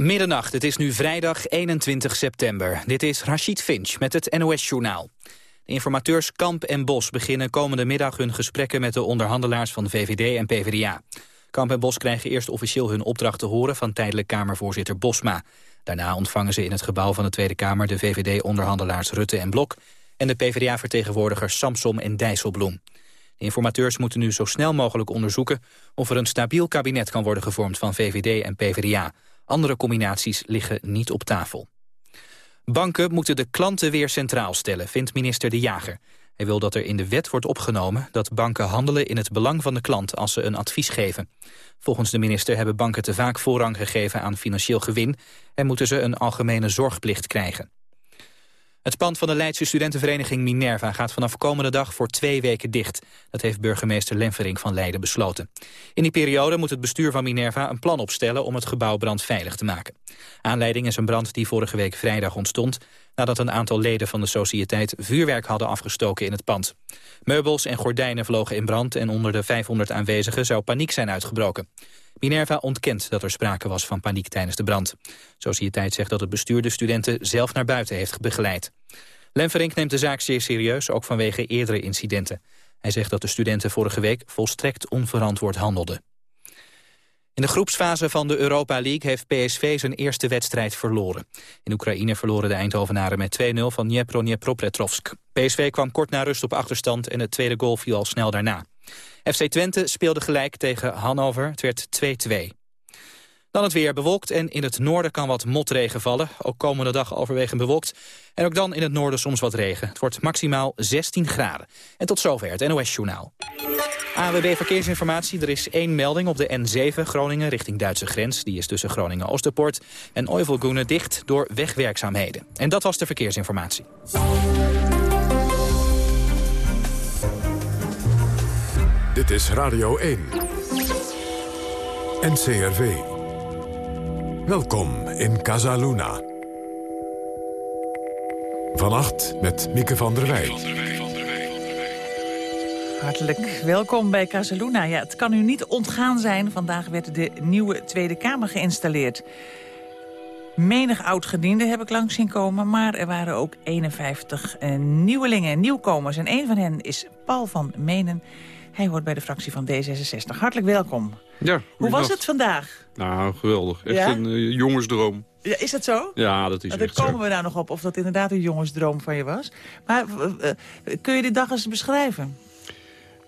Middernacht, het is nu vrijdag 21 september. Dit is Rachid Finch met het NOS-journaal. De informateurs Kamp en Bos beginnen komende middag hun gesprekken met de onderhandelaars van VVD en PvdA. Kamp en Bos krijgen eerst officieel hun opdracht te horen van tijdelijk Kamervoorzitter Bosma. Daarna ontvangen ze in het gebouw van de Tweede Kamer de VVD-onderhandelaars Rutte en Blok en de PvdA-vertegenwoordigers Samsom en Dijsselbloem. De informateurs moeten nu zo snel mogelijk onderzoeken of er een stabiel kabinet kan worden gevormd van VVD en PvdA. Andere combinaties liggen niet op tafel. Banken moeten de klanten weer centraal stellen, vindt minister De Jager. Hij wil dat er in de wet wordt opgenomen dat banken handelen in het belang van de klant als ze een advies geven. Volgens de minister hebben banken te vaak voorrang gegeven aan financieel gewin en moeten ze een algemene zorgplicht krijgen. Het pand van de Leidse studentenvereniging Minerva gaat vanaf komende dag voor twee weken dicht. Dat heeft burgemeester Lenvering van Leiden besloten. In die periode moet het bestuur van Minerva een plan opstellen om het gebouw brandveilig te maken. Aanleiding is een brand die vorige week vrijdag ontstond nadat een aantal leden van de sociëteit vuurwerk hadden afgestoken in het pand. Meubels en gordijnen vlogen in brand en onder de 500 aanwezigen zou paniek zijn uitgebroken. Minerva ontkent dat er sprake was van paniek tijdens de brand. Sociëteit zegt dat het bestuur de studenten zelf naar buiten heeft begeleid. Lemverink neemt de zaak zeer serieus, ook vanwege eerdere incidenten. Hij zegt dat de studenten vorige week volstrekt onverantwoord handelden. In de groepsfase van de Europa League heeft PSV zijn eerste wedstrijd verloren. In Oekraïne verloren de Eindhovenaren met 2-0 van Dnepro Dnepropetrovsk. PSV kwam kort na rust op achterstand en het tweede goal viel al snel daarna. FC Twente speelde gelijk tegen Hannover. Het werd 2-2. Dan het weer bewolkt en in het noorden kan wat motregen vallen. Ook komende dag overwegend bewolkt. En ook dan in het noorden soms wat regen. Het wordt maximaal 16 graden. En tot zover het NOS-journaal. AWB Verkeersinformatie. Er is één melding op de N7 Groningen richting Duitse grens. Die is tussen Groningen-Oosterpoort en Oyvelgoenen dicht door wegwerkzaamheden. En dat was de verkeersinformatie. Dit is Radio 1. NCRV. Welkom in Casaluna. Vannacht met Mieke van der Wij. Hartelijk welkom bij Casaluna. Ja, het kan u niet ontgaan zijn. Vandaag werd de nieuwe Tweede Kamer geïnstalleerd. Menig oud-gediende heb ik langs zien komen, maar er waren ook 51 uh, nieuwelingen, nieuwkomers. En een van hen is Paul van Menen. Hij hoort bij de fractie van D66. Hartelijk welkom. Ja, Hoe was het vandaag? Nou, geweldig. Echt Ja? een eh, jongensdroom. Ja, is dat zo? Ja, dat is Nou, daar echt zo. komen we daar nog op of dat inderdaad een jongensdroom van je was. Maar eh, eh, kun je die dag eens beschrijven?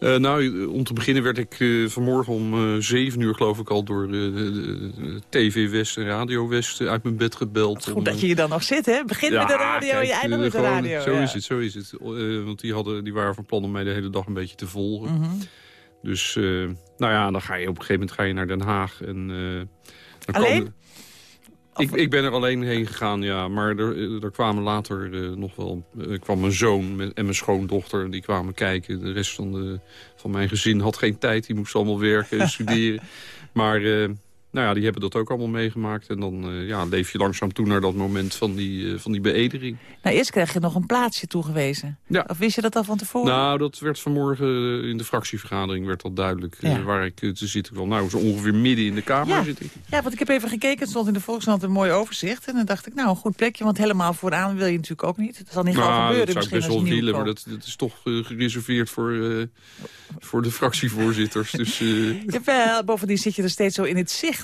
Eh, nou, om te beginnen werd ik eh, vanmorgen om eh 7 uur geloof ik al door eh, TV West en Radio West eh, uit mijn bed gebeld. Goed om, dat eh, je hier dan nog zit, hè? Begin met de radio en je eindigt eh, met de gewoon, radio. Zo ja. is het, zo is het. Eh, want die, hadden, die waren van plan om mij de hele dag een beetje te volgen. Mhm. Dus, eh, nou ja, dan ga je op een gegeven moment ga je naar Den Haag. En, eh, dan Alleen? komen- Ik, ik ben er alleen heen gegaan, ja. Maar er, er kwamen later eh, nog wel... Er kwam mijn zoon en mijn schoondochter, die kwamen kijken. De rest van, de, van mijn gezin had geen tijd. Die moest allemaal werken en studeren. Maar eh, nou ja, die hebben dat ook allemaal meegemaakt. En dan eh, ja, leef je langzaam toe naar dat moment van die, eh, van die beëdiging. Nou, eerst kreeg je nog een plaatsje toegewezen. Ja. Of wist je dat al van tevoren? Nou, dat werd vanmorgen eh, in de fractievergadering werd dat duidelijk. waar ik te zitten kwam. Nou, zo ongeveer midden in de Kamer Ja. zit ik. Ja, want ik heb even gekeken. Het stond in de Volkskrant een mooi overzicht. En dan dacht ik, nou, een goed plekje. Want helemaal vooraan wil je natuurlijk ook niet. Dat zal niet Nou, gebeuren dat zou ik best wel willen, maar dat, dat is toch gereserveerd voor, voor de fractievoorzitters. Dus Jawel, bovendien zit je er steeds zo in het zicht.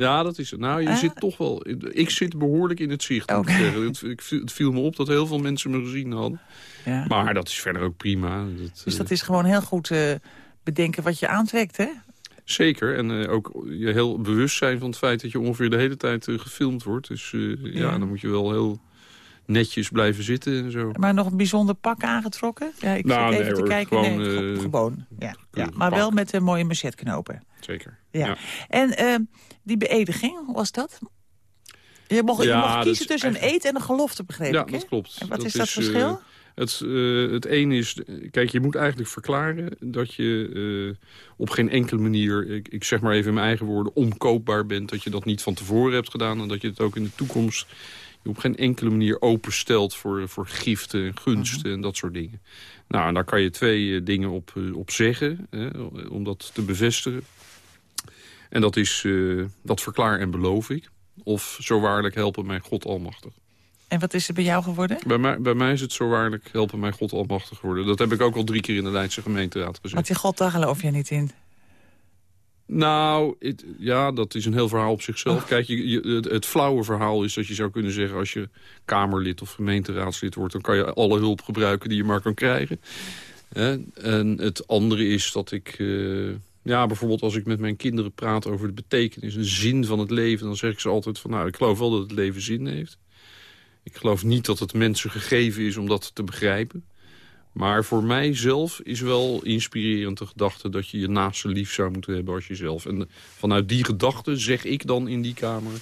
Ja, dat is het. Nou, je zit toch wel... Ik zit behoorlijk in het zicht, zeggen. Het, het viel me op dat heel veel mensen me gezien hadden. Ja. Maar dat is verder ook prima. Dat, Dus eh, dat is gewoon heel goed eh, bedenken wat je aantrekt, hè? Zeker. En eh, ook je heel bewust zijn van het feit dat je ongeveer de hele tijd eh, gefilmd wordt. Dus eh, ja. Ja. dan moet je wel heel netjes blijven zitten en zo. Maar nog een bijzonder pak aangetrokken? Ja, ik Nou, zit even nee, te kijken. gewoon, nee, eh, gewoon. Ja. ja. Maar wel met een mooie machetknopen. Zeker. Ja. En eh, die beëdiging, hoe was dat? Je mocht, je Ja, mocht kiezen tussen een eet en een gelofte, begreep Ja, ik, hè? dat klopt. En wat Dat is dat is, verschil? eh, Het, eh, het ene is, kijk, je moet eigenlijk verklaren dat je op geen enkele manier, ik, ik zeg maar even in mijn eigen woorden, omkoopbaar bent. Dat je dat niet van tevoren hebt gedaan en dat je het ook in de toekomst je op geen enkele manier openstelt voor, voor giften en gunsten Mhm. en dat soort dingen. Nou, en daar kan je twee eh, dingen op, eh, op zeggen, hè, om dat te bevestigen. En dat is, eh, dat verklaar en beloof ik. of zo waarlijk helpen mij God almachtig. En wat is er bij jou geworden? Bij mij, bij mij is het zo waarlijk helpen mij God almachtig geworden. Dat heb ik ook al drie keer in de Leidse gemeenteraad gezegd. Want die God, daar geloof je niet in? Nou, het, ja, dat is een heel verhaal op zichzelf. Kijk, je, het, het, flauwe verhaal is dat je zou kunnen zeggen... als je Kamerlid of gemeenteraadslid wordt... dan kan je alle hulp gebruiken die je maar kan krijgen. En het andere is dat ik... Uh, ja, bijvoorbeeld als ik met mijn kinderen praat over de betekenis... en zin van het leven, dan zeg ik ze altijd van... nou, ik geloof wel dat het leven zin heeft. Ik geloof niet dat het mensen gegeven is om dat te begrijpen. Maar voor mijzelf is wel inspirerend de gedachte... dat je je naaste lief zou moeten hebben als jezelf. En vanuit die gedachte zeg ik dan in die kamer...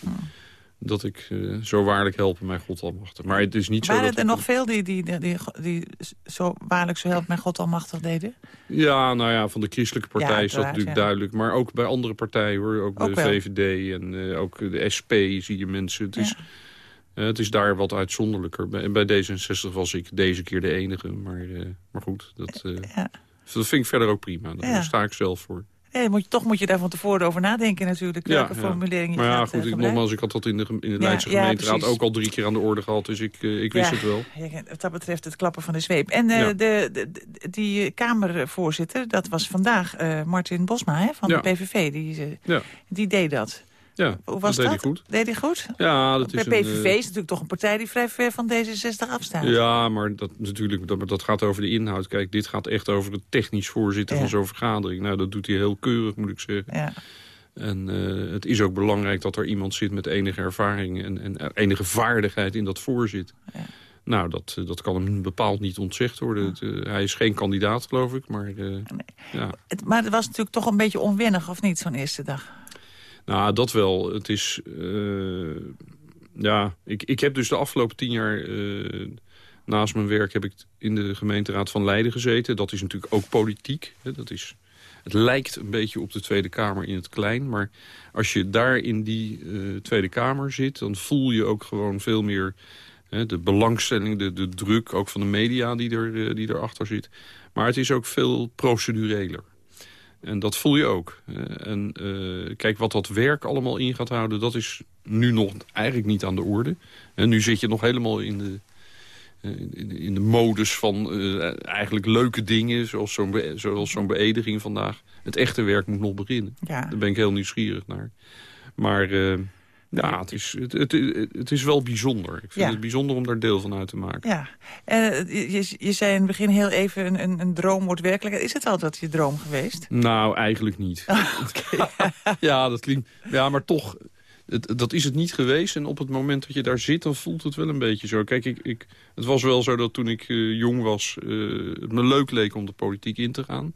dat ik uh, zo waarlijk helpen mijn God almachtig. Maar het is niet Waren zo dat er nog veel die, die, die, die, die, zo waarlijk zo helpen mijn God almachtig deden? Ja, nou ja, van de christelijke partij ja, is dat natuurlijk ja. duidelijk. Maar ook bij andere partijen hoor. Ook, ook de wel. VVD en uh, ook de SP zie je mensen. Het is... Uh, het is daar wat uitzonderlijker. Bij, bij, D66 was ik deze keer de enige. Maar, uh, maar goed, dat, uh, ja. dat vind ik verder ook prima. Daar ja. sta ik zelf voor. Nee, moet je, toch moet je daar van tevoren over nadenken natuurlijk. Welke ja, formulering je Maar ja, goed, ik, nogmaals, ik had dat in de, in de Leidse gemeenteraad ook al drie keer aan de orde gehad. Dus ik, ik wist het wel. wat dat betreft het klappen van de zweep. En de, de, de, die Kamervoorzitter, dat was vandaag Martin Bosma hè, van de PVV. Die, die deed dat. Ja, Hoe was dat deed dat? hij goed. Deed hij goed? Ja, dat Bij is PVV een, uh, is natuurlijk toch een partij die vrij ver van D66 afstaat. Ja, maar dat, natuurlijk, dat, dat gaat over de inhoud. Kijk, dit gaat echt over het technisch voorzitten Ja. van zo'n vergadering. Nou, dat doet hij heel keurig, moet ik zeggen. Ja. En uh, het is ook belangrijk dat er iemand zit met enige ervaring... en, en enige vaardigheid in dat voorzitten. Ja. Nou, dat, uh, dat kan hem bepaald niet ontzegd worden. Het, uh, hij is geen kandidaat, geloof ik. Maar, ja. Het, maar het was natuurlijk toch een beetje onwennig, of niet, zo'n eerste dag? Nou, dat wel. Het is... Uh, ja, ik, ik heb dus de afgelopen tien jaar... Uh, naast mijn werk heb ik in de gemeenteraad van Leiden gezeten. Dat is natuurlijk ook politiek. Hè? Dat is, het lijkt een beetje op de Tweede Kamer in het klein. Maar als je daar in die uh, Tweede Kamer zit... dan voel je ook gewoon veel meer... De belangstelling, de, de druk, ook van de media die, er, die erachter zit. Maar het is ook veel procedureler. En dat voel je ook. Uh, en uh, kijk, wat dat werk allemaal in gaat houden... dat is nu nog eigenlijk niet aan de orde. En nu zit je nog helemaal in de, in, de modus van eigenlijk leuke dingen... zoals zo'n be zoals zo'n beëdiging vandaag. Het echte werk moet nog beginnen. Ja. Daar ben ik heel nieuwsgierig naar. Maar ja, het is, het, het, het, is wel bijzonder. Ik vind ja. het bijzonder om daar deel van uit te maken. Ja, uh, je, je zei in het begin heel even, een, een, een droom wordt werkelijkheid. Is het altijd je droom geweest? Nou, eigenlijk niet. Oh, okay. ja, dat klinkt... Ja, maar toch, het, dat is het niet geweest. En op het moment dat je daar zit, dan voelt het wel een beetje zo. Kijk, ik, ik, het was wel zo dat toen ik uh, jong was... Uh, het me leuk leek om de politiek in te gaan.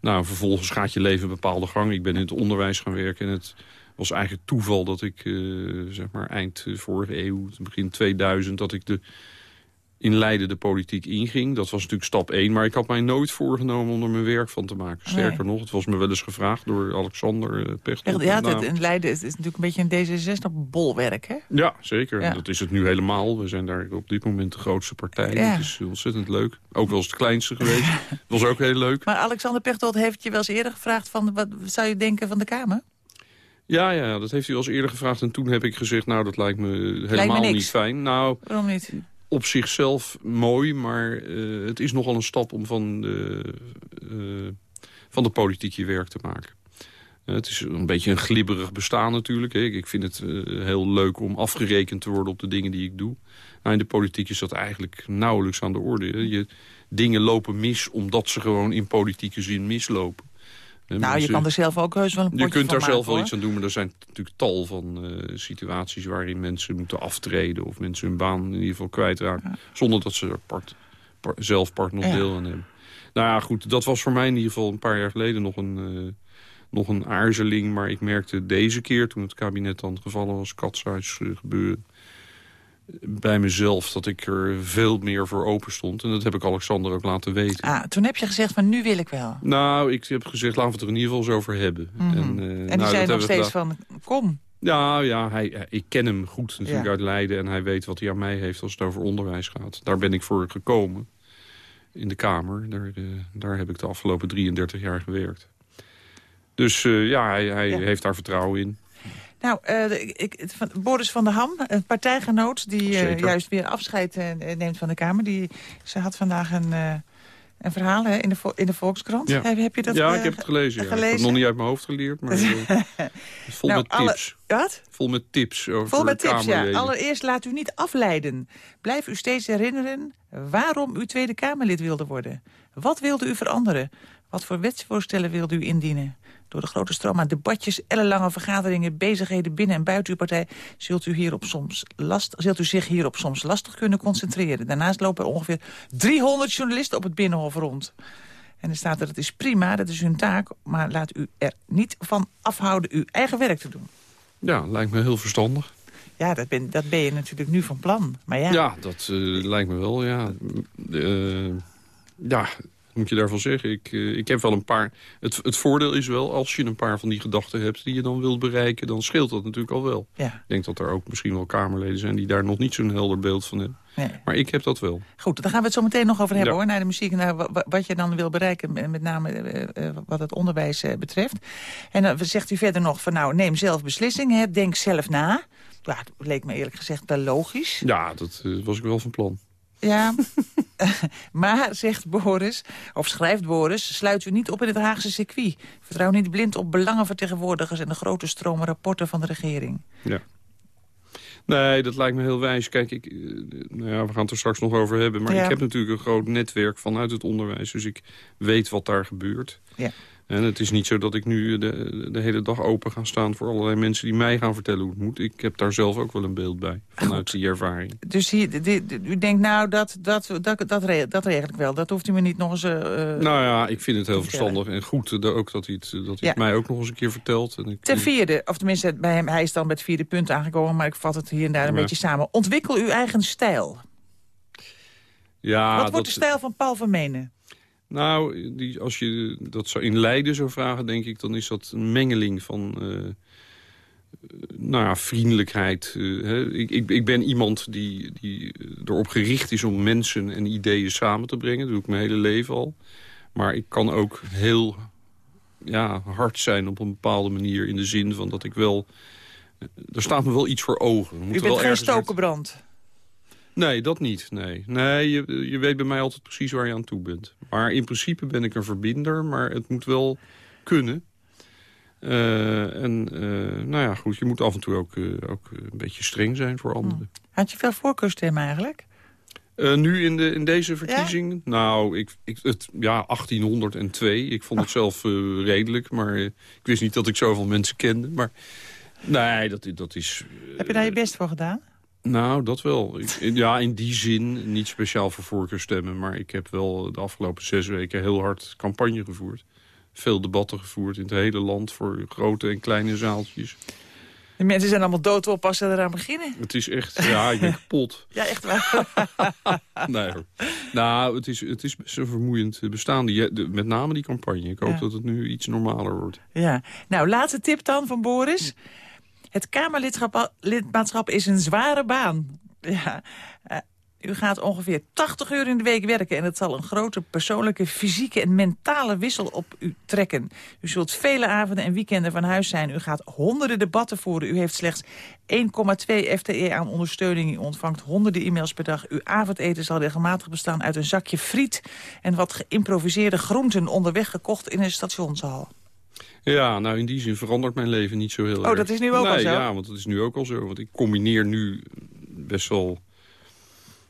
Nou, vervolgens gaat je leven een bepaalde gang. Ik ben in het onderwijs gaan werken en het was eigenlijk toeval dat ik, uh, zeg maar, eind vorige eeuw, begin 2000, dat ik de, in Leiden de politiek inging. Dat was natuurlijk stap 1, maar ik had mij nooit voorgenomen om er mijn werk van te maken. Sterker nee. nog, het was me wel eens gevraagd door Alexander uh, Pechtel. Ja, het, in Leiden is, is natuurlijk een beetje een D66-bolwerk, hè? Ja, zeker. Ja. Dat is het nu helemaal. We zijn daar op dit moment de grootste partij. Ja. Het is ontzettend leuk. Ook wel eens het kleinste geweest. Dat was ook heel leuk. Maar Alexander Pechtold heeft je wel eens eerder gevraagd van... wat zou je denken van de Kamer? Ja, ja, dat heeft hij al eens eerder gevraagd. En toen heb ik gezegd, nou, dat lijkt me helemaal lijkt me niet fijn. Nou, Waarom niet? Op zichzelf mooi, maar uh, het is nogal een stap om van de, uh, van de politiek je werk te maken. Uh, het is een beetje een glibberig bestaan natuurlijk. Hè. Ik vind het heel leuk om afgerekend te worden op de dingen die ik doe. Nou, in de politiek is dat eigenlijk nauwelijks aan de orde. Hè. Je, dingen lopen mis omdat ze gewoon in politieke zin mislopen. Nou, mensen, je kan er zelf ook heus wel een Je kunt daar zelf wel hoor. iets aan doen, maar er zijn natuurlijk tal van uh, situaties... waarin mensen moeten aftreden of mensen hun baan in ieder geval kwijtraken... Ja. zonder dat ze er part, zelf part nog ja. deel aan hebben. Nou ja, goed, dat was voor mij in ieder geval een paar jaar geleden nog een, uh, nog een aarzeling... maar ik merkte deze keer, toen het kabinet dan gevallen was... katshuis uh, gebeuren bij mezelf dat ik er veel meer voor open stond. En dat heb ik Alexander ook laten weten. Ah, toen heb je gezegd van nu wil ik wel. Nou, ik heb gezegd laten we het er in ieder geval eens over hebben. Mm -hmm. En, uh, en die nou, zei nog steeds van kom. Ja, ja hij, ik ken hem goed natuurlijk ja. uit Leiden. En hij weet wat hij aan mij heeft als het over onderwijs gaat. Daar ben ik voor gekomen. In de Kamer. Daar, uh, daar heb ik de afgelopen 33 jaar gewerkt. Dus uh, ja, hij, hij ja. heeft daar vertrouwen in. Nou, uh, ik, van, Boris van der Ham, een partijgenoot... die uh, juist weer afscheid uh, neemt van de Kamer... Die, ze had vandaag een, een verhaal hè, in, de, in de Volkskrant. Ja. Heb, heb, je dat Ja, ik heb het gelezen. Ja. gelezen? Ik heb het nog niet uit mijn hoofd geleerd, maar vol nou, met alle, tips. Wat? Vol met tips over Vol met tips, ja. Allereerst laat u niet afleiden. Blijf u steeds herinneren waarom u Tweede Kamerlid wilde worden. Wat wilde u veranderen? Wat voor wetsvoorstellen wilde u indienen? Door de grote stroom aan debatjes, ellenlange vergaderingen, bezigheden binnen en buiten uw partij... Zult u, hierop soms last, zult u zich hierop soms lastig kunnen concentreren. Daarnaast lopen er ongeveer 300 journalisten op het Binnenhof rond. En er staat er, het is prima, dat is hun taak... maar laat u er niet van afhouden uw eigen werk te doen. Ja, lijkt me heel verstandig. Ja, dat ben, dat ben je natuurlijk nu van plan. Maar ja, Ja, dat uh, lijkt me wel, ja. Uh, ja, moet je daarvan zeggen. Ik, uh, ik heb wel een paar... Het, het voordeel is wel, als je een paar van die gedachten hebt... die je dan wilt bereiken, dan scheelt dat natuurlijk al wel. Ja. Ik denk dat er ook misschien wel Kamerleden zijn... die daar nog niet zo'n helder beeld van hebben. Nee. Maar ik heb dat wel. Goed, daar gaan we het zo meteen nog over hebben Ja. hoor, naar de muziek. Naar wa- wat je dan wil bereiken, met name eh, eh, wat het onderwijs eh, betreft. En dan zegt u verder nog van nou, neem zelf beslissingen, denk zelf na. Ja, het leek me eerlijk gezegd wel logisch. Ja, dat was ik wel van plan. Ja, maar, zegt Boris, of schrijft Boris... sluit u niet op in het Haagse circuit. Vertrouw niet blind op belangenvertegenwoordigers... en de grote stromen rapporten van de regering. Ja. Nee, dat lijkt me heel wijs. Kijk, ik, uh, nou ja, we gaan het er straks nog over hebben. Maar Ja. ik heb natuurlijk een groot netwerk vanuit het onderwijs. Dus ik weet wat daar gebeurt. Ja. En het is niet zo dat ik nu de, de hele dag open ga staan... voor allerlei mensen die mij gaan vertellen hoe het moet. Ik heb daar zelf ook wel een beeld bij, vanuit die ervaring. Dus hier, u denkt nou, dat, dat, dat, dat, dat regel ik wel. Dat hoeft u me niet nog eens... eh, Nou ja, ik vind het heel verstandig en goed eh, ook dat hij het, dat hij Ja. het mij ook nog eens een keer vertelt. En ik, Ten vierde, of tenminste, bij hem, hij is dan het vierde punt aangekomen... maar ik vat het hier en daar een Ja. beetje samen. Ontwikkel uw eigen stijl. ja, Wat dat, wordt de stijl van Paul van Menen? Nou, die, als je dat zo in Leiden zou vragen, denk ik... dan is dat een mengeling van eh, eh, nou ja, vriendelijkheid. eh, hè. Ik, ik, ik ben iemand die, die erop gericht is om mensen en ideeën samen te brengen. Dat doe ik mijn hele leven al. Maar ik kan ook heel ja, hard zijn op een bepaalde manier... in de zin van dat ik wel... Er staat me wel iets voor ogen. Moet U bent wel geen stokenbrand. Nee, dat niet. Nee, nee je, je weet bij mij altijd precies waar je aan toe bent. Maar in principe ben ik een verbinder, maar het moet wel kunnen. Eh, en eh, nou ja, goed, je moet af en toe ook, eh, ook een beetje streng zijn voor anderen. Had je veel voorkeurstemmen eigenlijk? Nu in, de, in deze verkiezing? Nou, ik, ik, het, ja, 1802. Ik vond het zelf eh, redelijk, maar ik wist niet dat ik zoveel mensen kende. Maar nee, dat, dat is... Heb je daar je best voor gedaan? Nou, dat wel. Ik, ja, in die zin niet speciaal voor voorkeurstemmen. Maar ik heb wel de afgelopen zes weken heel hard campagne gevoerd. Veel debatten gevoerd in het hele land voor grote en kleine zaaltjes. De mensen zijn allemaal doodop als ze eraan beginnen. Het is echt, ja, ik ben kapot. Ja, echt waar. Nee, hoor. Nou, het is, het is best een vermoeiend bestaan. Die, de- met name die campagne. Ik hoop Ja. dat het nu iets normaler wordt. Ja. Nou, laatste tip dan van Boris. Het Kamerlidmaatschap is een zware baan. Ja. eh, u gaat ongeveer 80 uur in de week werken... en het zal een grote persoonlijke, fysieke en mentale wissel op u trekken. U zult vele avonden en weekenden van huis zijn. U gaat honderden debatten voeren. U heeft slechts 1,2 FTE aan ondersteuning. U ontvangt honderden e-mails per dag. Uw avondeten zal regelmatig bestaan uit een zakje friet... en wat geïmproviseerde groenten onderweg gekocht in een stationshal. Ja, nou in die zin verandert mijn leven niet zo heel erg. Oh, dat is nu ook nee, al zo? Ja, want dat is nu ook al zo. Want ik combineer nu best wel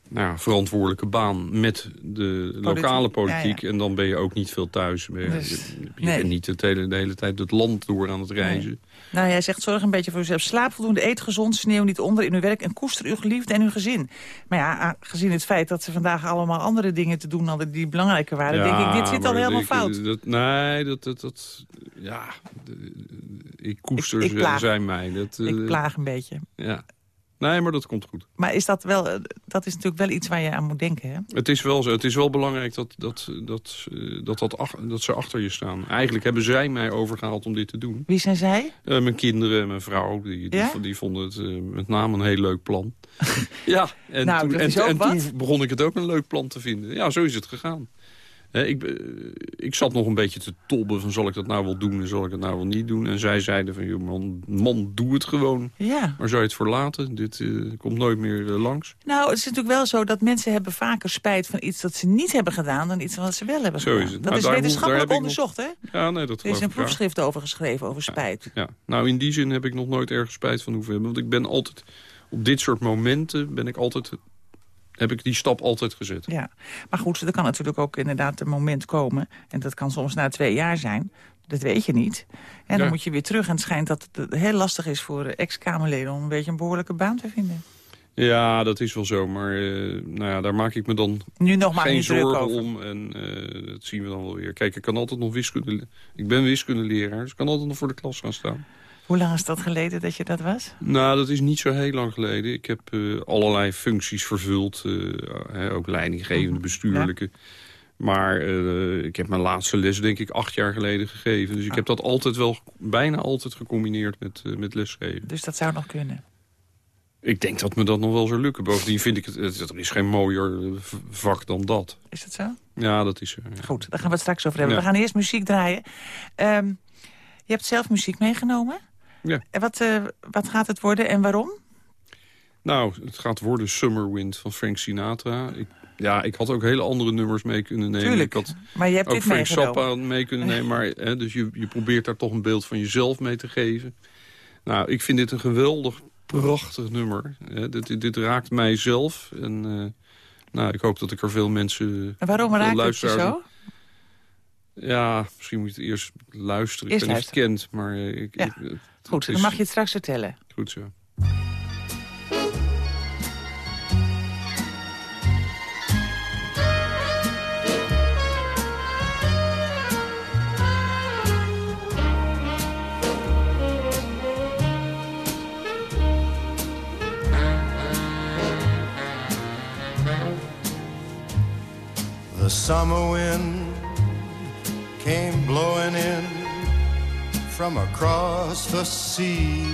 nou, ja, verantwoordelijke baan met de lokale politiek. ja, En dan ben je ook niet veel thuis. Dus, je, je nee. bent niet het hele, de hele tijd het land door aan het reizen. Nou, jij zegt zorg een beetje voor uzelf. Slaap voldoende, eet gezond, sneeuw niet onder in uw werk... en koester uw geliefde en uw gezin. Maar ja, gezien het feit dat ze vandaag allemaal andere dingen te doen hadden... die belangrijker waren, denk ik, dit zit al helemaal ik- fout. Dat, nee, dat, dat, dat... Ja, de- ik koester Ik- ik zijn mij. Dat, Ik eh, plaag een beetje. Ja. Nee, maar dat komt goed. Maar is dat wel, eh, dat is natuurlijk wel iets waar je aan moet denken, hè? Het is wel zo. Het is wel belangrijk dat, dat, dat, eh, dat, dat, ach- dat ze achter je staan. Eigenlijk hebben zij mij overgehaald om dit te doen. Wie zijn zij? Eh, mijn kinderen en mijn vrouw, die, die, Ja? die vonden het met name een heel leuk plan. ja, en, Nou, toen, en, toen begon ik het ook een leuk plan te vinden. Ja, zo is het gegaan. Ik, ik zat nog een beetje te tobben van zal ik dat nou wel doen en zal ik het nou wel niet doen. En zij zeiden van, joh, man, man, doe het gewoon. Ja. Maar zou je het verlaten? Dit komt nooit meer langs. Nou, het is natuurlijk wel zo dat mensen hebben vaker spijt van iets dat ze niet hebben gedaan... dan iets wat ze wel hebben zo gedaan. Is het. Dat nou, is wetenschappelijk onderzocht, hè? Ja, nee, dat Er is een proefschrift over geschreven, over spijt. Ja, ja, Nou, in die zin heb ik nog nooit ergens spijt van hoeven hebben. Want ik ben altijd, op dit soort momenten ben ik altijd heb ik die stap altijd gezet. Ja, maar goed, er kan natuurlijk ook inderdaad een moment komen... en dat kan soms na twee jaar zijn, dat weet je niet. En dan moet je weer terug en het schijnt dat het heel lastig is... voor ex-Kamerleden om een beetje een behoorlijke baan te vinden. Ja, dat is wel zo, maar uh, nou ja, daar maak ik me dan nu nog maar geen zorgen over. om. En uh, dat zien we dan wel weer. Kijk, ik kan altijd nog wiskunde... Ik ben wiskundeleraar, dus ik kan altijd nog voor de klas gaan staan. Hoe lang is dat geleden dat je dat was? Nou, dat is niet zo heel lang geleden. Ik heb uh, allerlei functies vervuld. Uh, ook leidinggevende, bestuurlijke. Ja. Maar uh, ik heb mijn laatste les denk ik acht jaar geleden gegeven. Dus ik Ah. heb dat altijd wel bijna altijd gecombineerd met, met lesgeven. Dus dat zou nog kunnen? Ik denk dat me dat nog wel zou lukken. Bovendien vind ik het, het er is geen mooier vak dan dat. Is dat zo? Ja, dat is zo. Ja. Goed, daar gaan we het straks over hebben. Ja. We gaan eerst muziek draaien. Um, je hebt zelf muziek meegenomen. Ja. En wat, uh, wat gaat het worden en waarom? Nou, het gaat worden Summer Wind van Frank Sinatra. Ik, ja, ik had ook hele andere nummers mee kunnen nemen. Tuurlijk, ik had maar je hebt ook dit Frank. Zappa mee kunnen nemen. Maar, hè, dus je, je probeert daar toch een beeld van jezelf mee te geven. Nou, ik vind dit een geweldig, prachtig nummer. Hè. Dit, dit, raakt mijzelf. En uh, nou, ik hoop dat ik er veel mensen... En waarom raakt het je zo? Ja, misschien moet je het eerst luisteren. Eerst ik ben niet gekend, maar... Ik, ja. ik, het, Goed, dan mag je het straks vertellen. Goed zo. The summer wind came blowing in from across the sea.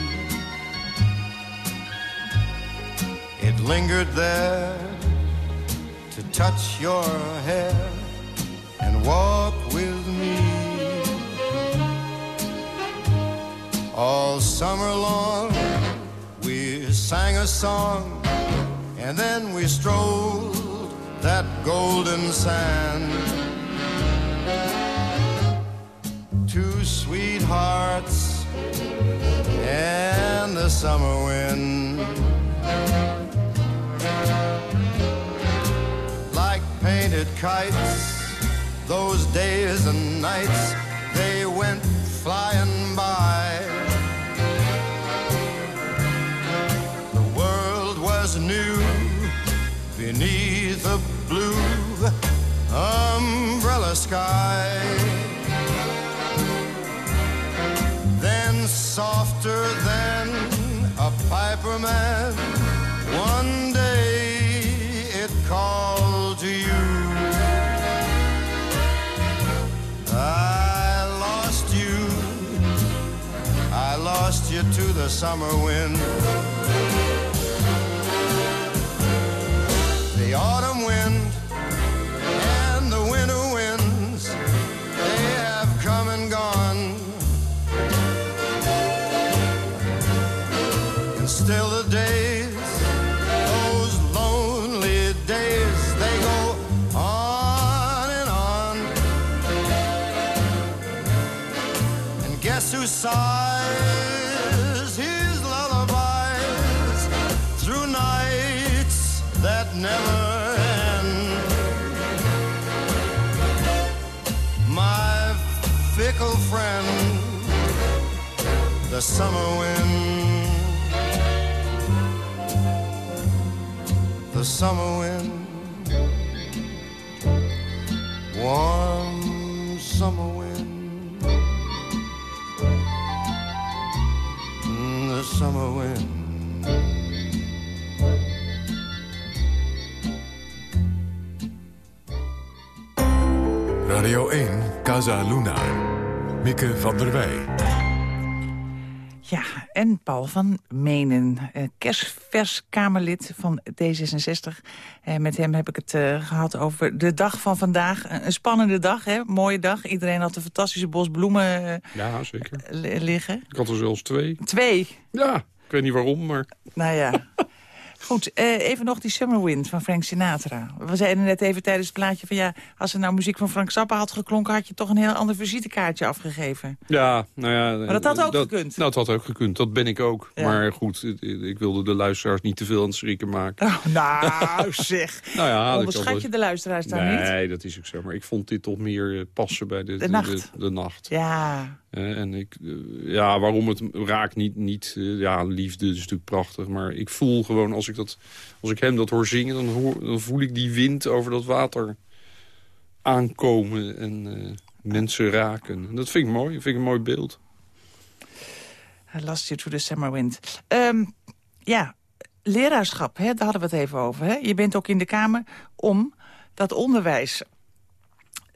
It lingered there to touch your hair and walk with me. All summer long we sang a song and then we strolled that golden sand. Sweethearts and the summer wind. Like painted kites, those days and nights, they went flying by. The world was new beneath a blue umbrella sky. Softer than a piper man, one day it called to you. I lost you, I lost you to the summer wind. The autumn wind And still the days, those lonely days, they go on and on. And guess who sighs his lullabies through nights that never end? My fickle friend, the summer wind. Summer wind, warm summer wind, Mm, the summer wind. Radio 1, Casa Luna. Mieke van der Wij. En Paul van Menen, uh, kerstvers Kamerlid van D66. Uh, met hem heb ik het uh, gehad over de dag van vandaag. Een spannende dag, hè? mooie dag. Iedereen had een fantastische bos bloemen ja, zeker. liggen. Ik had er zelfs twee. Twee? Ja, ik weet niet waarom, maar... Nou ja. Goed, uh, even nog die Summer Wind van Frank Sinatra. We zeiden net even tijdens het plaatje van ja... als er nou muziek van Frank Zappa had geklonken... had je toch een heel ander visitekaartje afgegeven. Ja, nou ja... Maar dat had ook gekund. Nou, dat had ook gekund. Dat ben ik ook. Ja. Maar goed, ik wilde de luisteraars niet te veel aan het schrikken maken. Oh, nou, zeg. nou ja, Onderschat je de luisteraars daar nee, niet? Nee, dat is ook zo. Maar ik vond dit toch meer eh, passen bij de, de, nacht. De, de, nacht. Ja. En ik, uh, ja, waarom het raakt niet, niet uh, ja, liefde is natuurlijk prachtig. Maar ik voel gewoon, als ik, dat, als ik hem dat hoor zingen, dan, hoor, dan voel ik die wind over dat water aankomen en mensen raken. En dat vind ik mooi, dat vind ik een mooi beeld. I lost you to the summer wind. Um, ja, leraarschap, hè, daar hadden we het even over. Hè? Je bent ook in de Kamer om dat onderwijs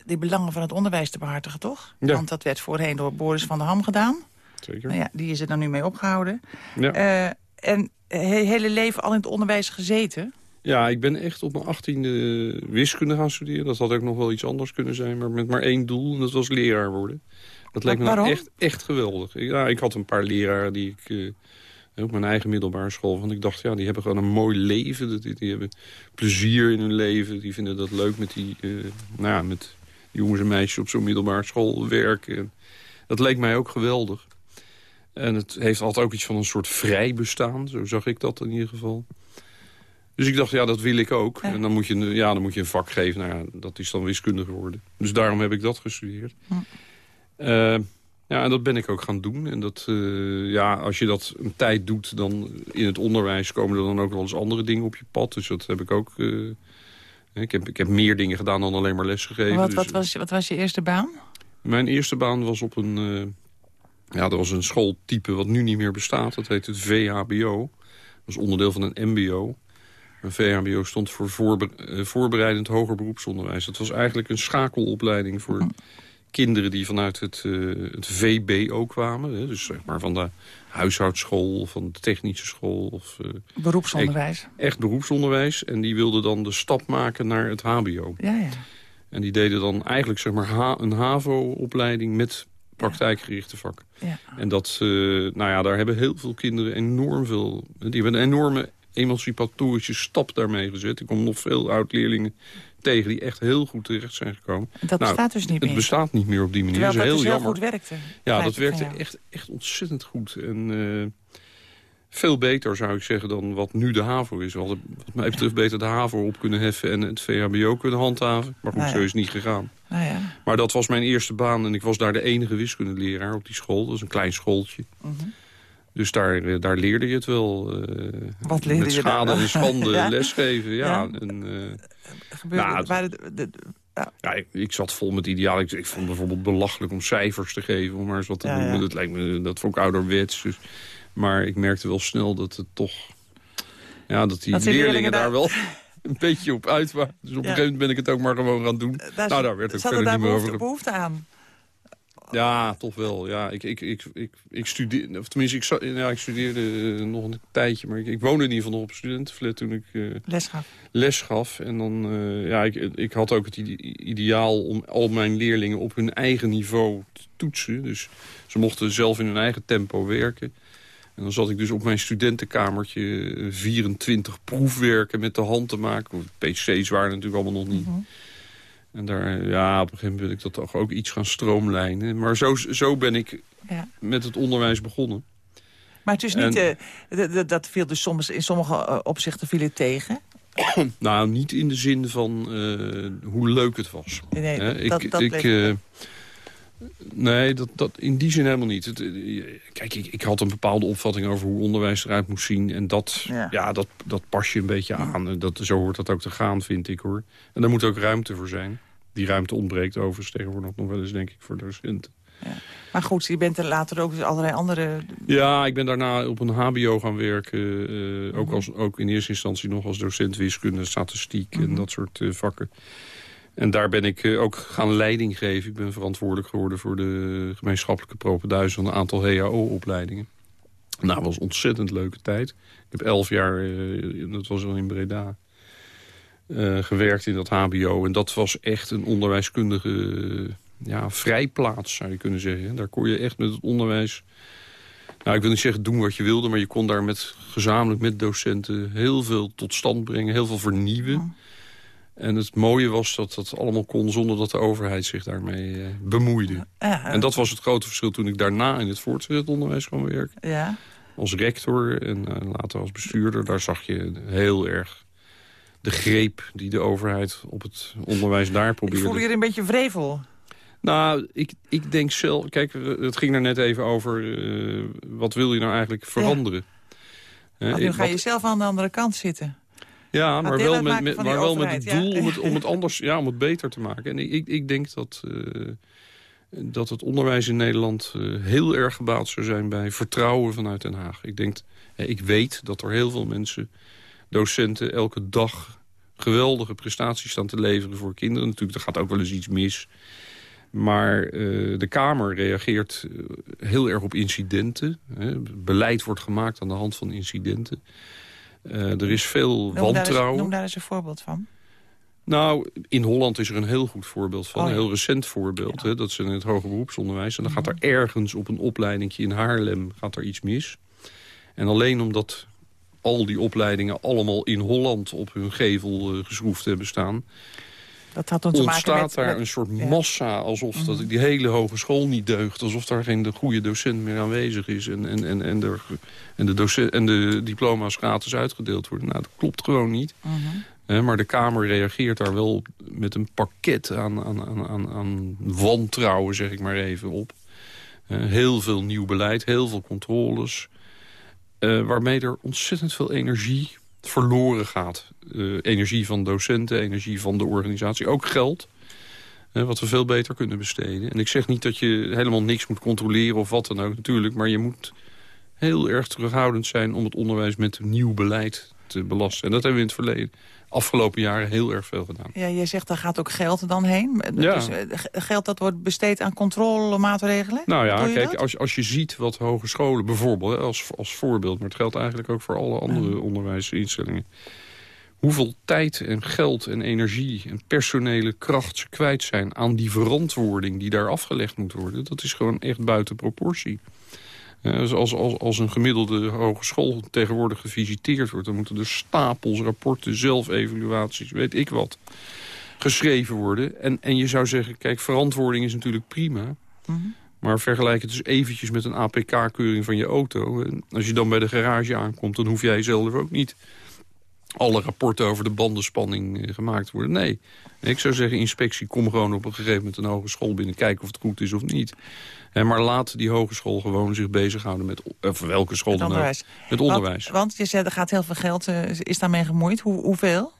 de belangen van het onderwijs te behartigen, toch? Ja. Want dat werd voorheen door Boris van der Ham gedaan. Zeker. Nou ja, die is er dan nu mee opgehouden. Ja. Uh, en he hele leven al in het onderwijs gezeten? Ja, ik ben echt op mijn achttiende wiskunde gaan studeren. Dat had ook nog wel iets anders kunnen zijn, maar met maar één doel. En dat was leraar worden. Dat leek me nou echt, echt geweldig. Ja, ik had een paar leraren die ik... Uh, op mijn eigen middelbare school. Want ik dacht, ja, die hebben gewoon een mooi leven. Die, die hebben plezier in hun leven. Die vinden dat leuk met die... Uh, nou ja, met jongens en meisjes op zo'n middelbare school werken. En dat leek mij ook geweldig. En het heeft altijd ook iets van een soort vrij bestaan. Zo zag ik dat in ieder geval. Dus ik dacht, ja, dat wil ik ook. En dan moet, je, ja, dan moet je een vak geven. Nou ja, dat is dan wiskunde geworden. Dus daarom heb ik dat gestudeerd. Ja. Uh, ja, en dat ben ik ook gaan doen. En dat, uh, ja, als je dat een tijd doet, dan in het onderwijs komen er dan ook wel eens andere dingen op je pad. Dus dat heb ik ook... Uh, ik heb, ik heb meer dingen gedaan dan alleen maar lesgegeven. Wat, dus, wat, was, wat was je eerste baan? Mijn eerste baan was op een... Uh, ja, dat was een schooltype wat nu niet meer bestaat. Dat heet het VHBO. Dat was onderdeel van een MBO. Een VHBO stond voor voorbe uh, voorbereidend hoger beroepsonderwijs. Dat was eigenlijk een schakelopleiding voor Hm. Kinderen die vanuit het, uh, het VBO kwamen. Hè? Dus zeg maar van de huishoudschool, van de technische school. Of, uh, Beroepsonderwijs. Echt beroepsonderwijs. En die wilden dan de stap maken naar het hbo. Ja, ja. En die deden dan eigenlijk zeg maar ha een HAVO-opleiding met praktijkgerichte vakken. Ja. En dat, uh, nou ja, daar hebben heel veel kinderen enorm veel... Die hebben een enorme emancipatorische stap daarmee gezet. Ik kom nog veel oud-leerlingen tegen die echt heel goed terecht zijn gekomen. Dat nou, bestaat dus niet meer. Het bestaat niet meer op die manier. Terwijl dat is heel heel jammer. goed werkte. Ja, dat werkte echt, echt ontzettend goed. En uh, veel beter zou ik zeggen dan wat nu de HAVO is. We hadden wat mij betreft beter de HAVO op kunnen heffen en het VHBO kunnen handhaven. Maar goed, nou ja. zo is het niet gegaan. Nou ja. Maar dat was mijn eerste baan en ik was daar de enige wiskundeleraar op die school. Dat is een klein schooltje. Mm -hmm. Dus daar, daar leerde je het wel. Uh, Wat leerde met je schade dan? en schande ja? lesgeven. Ja, ja. En, uh, Gebeurde, nou, waren de, de, de, ja. ja ik, ik, zat vol met idealen. Ik, ik, vond bijvoorbeeld belachelijk om cijfers te geven. Om maar eens wat te ja. Dat, lijkt me, dat vond ik ouderwets. Dus, maar ik merkte wel snel dat het toch... Ja, dat die Dat leerlingen, leerlingen daar wel een beetje op uit waren. Dus op een gegeven moment ben ik het ook maar gewoon gaan doen. Daar, nou, daar werd ook zat er verder daar niet meer over behoefte aan? Ja, toch wel. Ja, ik, ik, ik, ik, ik studeerde, of tenminste, ik, ja, ik studeerde eh, nog een tijdje. Maar ik, ik woonde in ieder geval nog op studentenflat toen ik eh, Les gaf. les gaf. En dan, eh, ja, ik, ik had ook het ide- ideaal om al mijn leerlingen op hun eigen niveau te toetsen. Dus ze mochten zelf in hun eigen tempo werken. En dan zat ik dus op mijn studentenkamertje eh, 24 proefwerken met de hand te maken. PC's waren natuurlijk allemaal nog niet. Mhm. En daar, ja, op een gegeven moment wil ik dat toch ook iets gaan stroomlijnen. Maar zo, zo ben ik Ja. met het onderwijs begonnen. Maar het is niet, En- eh, dat viel dus soms in sommige eh, opzichten viel het tegen. Nou, niet in de zin van eh, hoe leuk het was. Nee, dat, ik, dat ik, nee, dat, dat, in die zin helemaal niet. Het, eh, kijk, ik, ik had een bepaalde opvatting over hoe onderwijs eruit moest zien. En dat, Ja. ja. dat, dat pas je een beetje aan. En Dat, zo hoort dat ook te gaan, vind ik hoor. En daar moet ook ruimte voor zijn. Die ruimte ontbreekt overigens tegenwoordig nog wel eens, denk ik, voor docenten. Maar goed, je bent er later ook dus allerlei andere... Ja, ik ben daarna op een hbo gaan werken. eh, ook, Mhm. als, ook in eerste instantie nog als docent wiskunde, statistiek Mhm. en dat soort eh, vakken. En daar ben ik eh, ook gaan leiding geven. Ik ben verantwoordelijk geworden voor de gemeenschappelijke propenduizen van een aantal HAO-opleidingen. Nou, het was een ontzettend leuke tijd. Ik heb elf jaar, uh, dat was al in Breda, uh, gewerkt in dat hbo. En dat was echt een onderwijskundige ja, vrijplaats, zou je kunnen zeggen. Daar kon je echt met het onderwijs... Nou, ik wil niet zeggen doen wat je wilde... maar je kon daar met, gezamenlijk met docenten heel veel tot stand brengen. Heel veel vernieuwen. En het mooie was dat dat allemaal kon zonder dat de overheid zich daarmee uh, bemoeide. En dat was het grote verschil toen ik daarna in het voortgezet onderwijs kwam werken. Ja. Als rector en uh, later als bestuurder, daar zag je heel erg de greep die de overheid op het onderwijs daar probeerde. Ik voel je een beetje vrevel. Nou, ik, ik denk zelf... Kijk, het ging er net even over... Uh, wat wil je nou eigenlijk veranderen? Ja. nu ga je wat... zelf aan de andere kant zitten. Ja, maar wel met, met maar wel met het doel ja. om, het, om het anders, ja, om het beter te maken. En ik, ik denk dat, uh, dat het onderwijs in Nederland uh, heel erg gebaat zou zijn bij vertrouwen vanuit Den Haag. Ik denk, ik weet dat er heel veel mensen, docenten, elke dag geweldige prestaties staan te leveren voor kinderen. Natuurlijk, er gaat ook wel eens iets mis. Maar uh, de Kamer reageert heel erg op incidenten. Hè. Beleid wordt gemaakt aan de hand van incidenten. Uh, er is veel noem wantrouwen. Daar eens, daar eens een voorbeeld van. Nou, in Holland is er een heel goed voorbeeld van. Oh, ja. Een heel recent voorbeeld. Ja. Hè, dat is in het hoger beroepsonderwijs. En dan gaat er ergens op een opleiding in Haarlem gaat er iets mis. En alleen omdat al die opleidingen allemaal in Holland op hun gevel uh, geschroefd hebben staan... Dat had met, daar met, een soort massa, alsof mm -hmm. dat die hele hogeschool niet deugt. Alsof daar geen de goede docent meer aanwezig is. En, en, en, en, de, en, de, docent, en de diploma's gratis uitgedeeld worden. Nou, dat klopt gewoon niet. Mm -hmm. uh, maar de Kamer reageert daar wel met een pakket aan, aan, aan, aan wantrouwen, zeg ik maar even, op. Uh, heel veel nieuw beleid, heel veel controles. Uh, waarmee er ontzettend veel energie verloren gaat. Energie van docenten, energie van de organisatie, ook geld. Wat we veel beter kunnen besteden. En ik zeg niet dat je helemaal niks moet controleren of wat dan ook natuurlijk. Maar je moet heel erg terughoudend zijn om het onderwijs met nieuw beleid te belasten. En dat hebben we in het verleden afgelopen jaren heel erg veel gedaan. Ja, jij zegt daar gaat ook geld dan heen. Ja. Dus, geld dat wordt besteed aan controlemaatregelen? Nou ja, kijk, als, als je ziet wat hogescholen bijvoorbeeld, als, als voorbeeld... maar het geldt eigenlijk ook voor alle andere ja. onderwijsinstellingen... hoeveel tijd en geld en energie en personele kracht ze kwijt zijn... aan die verantwoording die daar afgelegd moet worden... dat is gewoon echt buiten proportie. Uh, dus als, als, als een gemiddelde hogeschool tegenwoordig gevisiteerd wordt... dan moeten er stapels, rapporten, zelfevaluaties, weet ik wat, geschreven worden. En, en je zou zeggen, kijk, verantwoording is natuurlijk prima... Mm -hmm. Maar vergelijk het dus eventjes met een APK-keuring van je auto. En als je dan bij de garage aankomt, dan hoef jij zelf ook niet alle rapporten over de bandenspanning uh, gemaakt worden. Nee, ik zou zeggen, inspectie, kom gewoon op een gegeven moment een hogeschool binnen... kijken of het goed is of niet. Maar laat die hogeschool gewoon zich bezighouden met... of welke school met dan ook. Met onderwijs. Want, want je zei, er gaat heel veel geld, uh, is daarmee gemoeid. Hoe, hoeveel?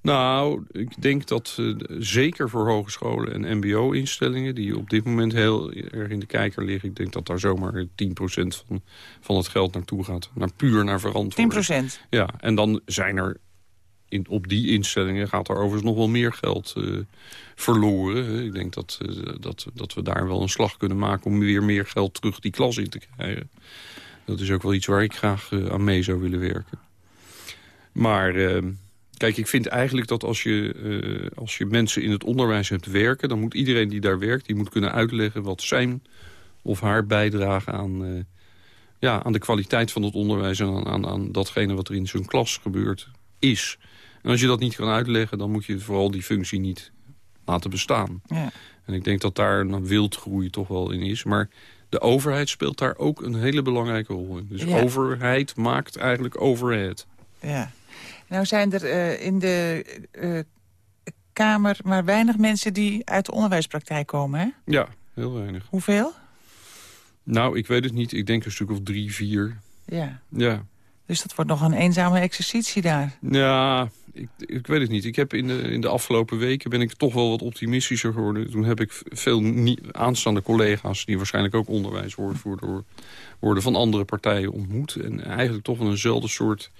Nou, ik denk dat uh, zeker voor hogescholen en mbo-instellingen... die op dit moment heel erg in de kijker liggen... ik denk dat daar zomaar 10% van, van het geld naartoe gaat. Naar, puur naar verantwoording. 10%? Ja, en dan zijn er in, op die instellingen gaat er overigens nog wel meer geld uh, verloren. Ik denk dat, uh, dat, dat we daar wel een slag kunnen maken... om weer meer geld terug die klas in te krijgen. Dat is ook wel iets waar ik graag aan mee zou willen werken. Maar... Kijk, ik vind eigenlijk dat als je, uh, als je mensen in het onderwijs hebt werken... dan moet iedereen die daar werkt, die moet kunnen uitleggen... wat zijn of haar bijdrage aan, uh, ja, aan de kwaliteit van het onderwijs... en aan, aan, aan datgene wat er in zo'n klas gebeurt, is. En als je dat niet kan uitleggen, dan moet je vooral die functie niet laten bestaan. Ja. En ik denk dat daar een wildgroei toch wel in is. Maar de overheid speelt daar ook een hele belangrijke rol in. Dus ja. overheid maakt eigenlijk overheid. Ja. Nou zijn er uh, in de uh, Kamer maar weinig mensen die uit de onderwijspraktijk komen, hè? Ja, heel weinig. Hoeveel? Nou, ik weet het niet. Ik denk een stuk of drie, vier. Ja. Ja. Dus dat wordt nog een eenzame exercitie daar. Ja, ik, ik weet het niet. Ik heb in de, in de afgelopen weken ben ik toch wel wat optimistischer geworden. Toen heb ik veel nie, aanstaande collega's... die waarschijnlijk ook onderwijswoordvoerder worden... van andere partijen ontmoet. En eigenlijk toch wel eenzelfde soort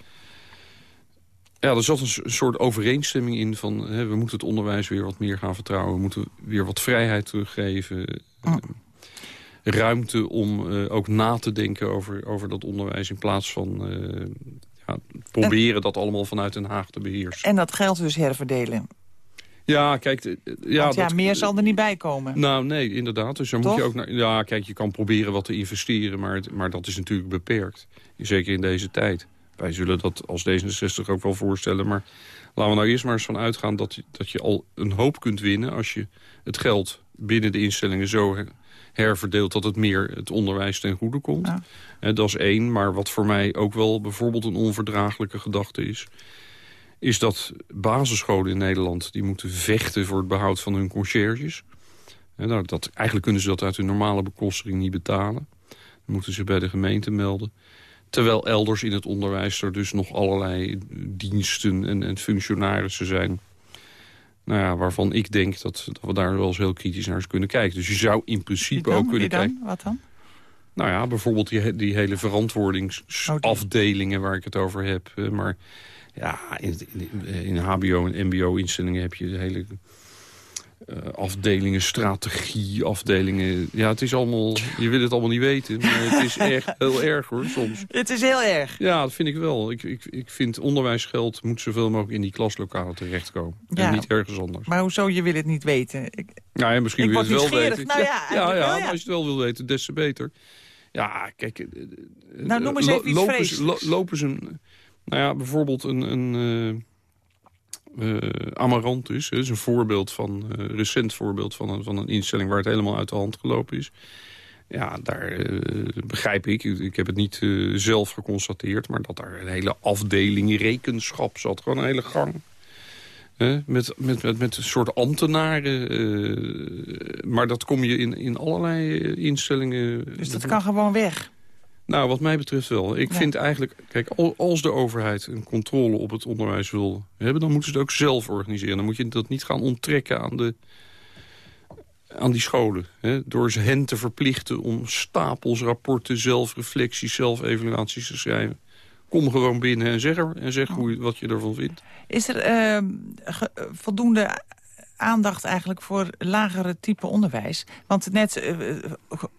ja, er zat een soort overeenstemming in van... Hè, we moeten het onderwijs weer wat meer gaan vertrouwen. We moeten weer wat vrijheid teruggeven. Mm. ruimte om eh, ook na te denken over, over dat onderwijs... in plaats van eh, ja, proberen dat allemaal vanuit Den Haag te beheersen. En dat geld dus herverdelen. Ja, kijk... eh, Ja, Want ja, dat- meer zal er niet bij komen. Nou, nee, inderdaad. Dus daar moet je ook naar... Ja, kijk, je kan proberen wat te investeren, maar, maar dat is natuurlijk beperkt. Zeker in deze tijd. Wij zullen dat als D66 ook wel voorstellen, maar laten we nou eerst maar eens van uitgaan dat je, dat je al een hoop kunt winnen als je het geld binnen de instellingen zo her- herverdeelt dat het meer het onderwijs ten goede komt. Ja. Dat is één, maar wat voor mij ook wel bijvoorbeeld een onverdraaglijke gedachte is is dat basisscholen in Nederland... die moeten vechten voor het behoud van hun conciërges. Nou, dat, eigenlijk kunnen ze dat uit hun normale bekostering niet betalen. Dan moeten ze bij de gemeente melden. Terwijl elders in het onderwijs er dus nog allerlei diensten en, en functionarissen zijn... Nou ja, waarvan ik denk dat, dat we daar wel eens heel kritisch naar eens kunnen kijken. Dus je zou in principe dan? ook kunnen dan? kijken... Wat dan? Nou ja, bijvoorbeeld die, die hele verantwoordingsafdelingen waar ik het over heb. Eh, Maar ja, in, in, in hbo- en mbo-instellingen heb je de hele eh, afdelingen, strategie, afdelingen. Ja, het is allemaal, je wil het allemaal niet weten. Maar het is echt heel erg hoor, soms. Het is heel erg. Ja, dat vind ik wel. Ik, ik, ik vind onderwijsgeld moet zoveel mogelijk in die klaslokalen terechtkomen. Ja. En niet ergens anders. Maar hoezo, je wil het niet weten? Ik, Nou ja, misschien wil je het wel weten. Nou ja, ja, eigenlijk ja, wel, ja. maar als je het wel wil weten, des te beter. Ja, kijk... eh, Nou, noem eens even iets lopen, lopen ze een... Nou ja, bijvoorbeeld een... een eh, eh, Amarantus, is een voorbeeld van, eh, recent voorbeeld van een, van een instelling waar het helemaal uit de hand gelopen is. Ja, daar eh, begrijp ik, ik heb het niet zelf geconstateerd... maar dat daar een hele afdeling rekenschap zat. Gewoon een hele gang. Met, met, met, met een soort ambtenaren. maar dat kom je in, in allerlei instellingen... dus dat kan gewoon weg. Nou, wat mij betreft wel. Ik Ja. vind eigenlijk... Kijk, al- als de overheid een controle op het onderwijs wil hebben... dan moeten ze het ook zelf organiseren. Dan moet je dat niet gaan onttrekken aan, de, aan die scholen. Hè? Door ze hen te verplichten om stapels rapporten... zelfreflecties, zelfevaluaties te schrijven. Kom gewoon binnen en zeg, er, en zeg hoe, je- wat je ervan vindt. Is er eh, ge- eh, voldoende aandacht eigenlijk voor lagere type onderwijs? Want net, eh, eh,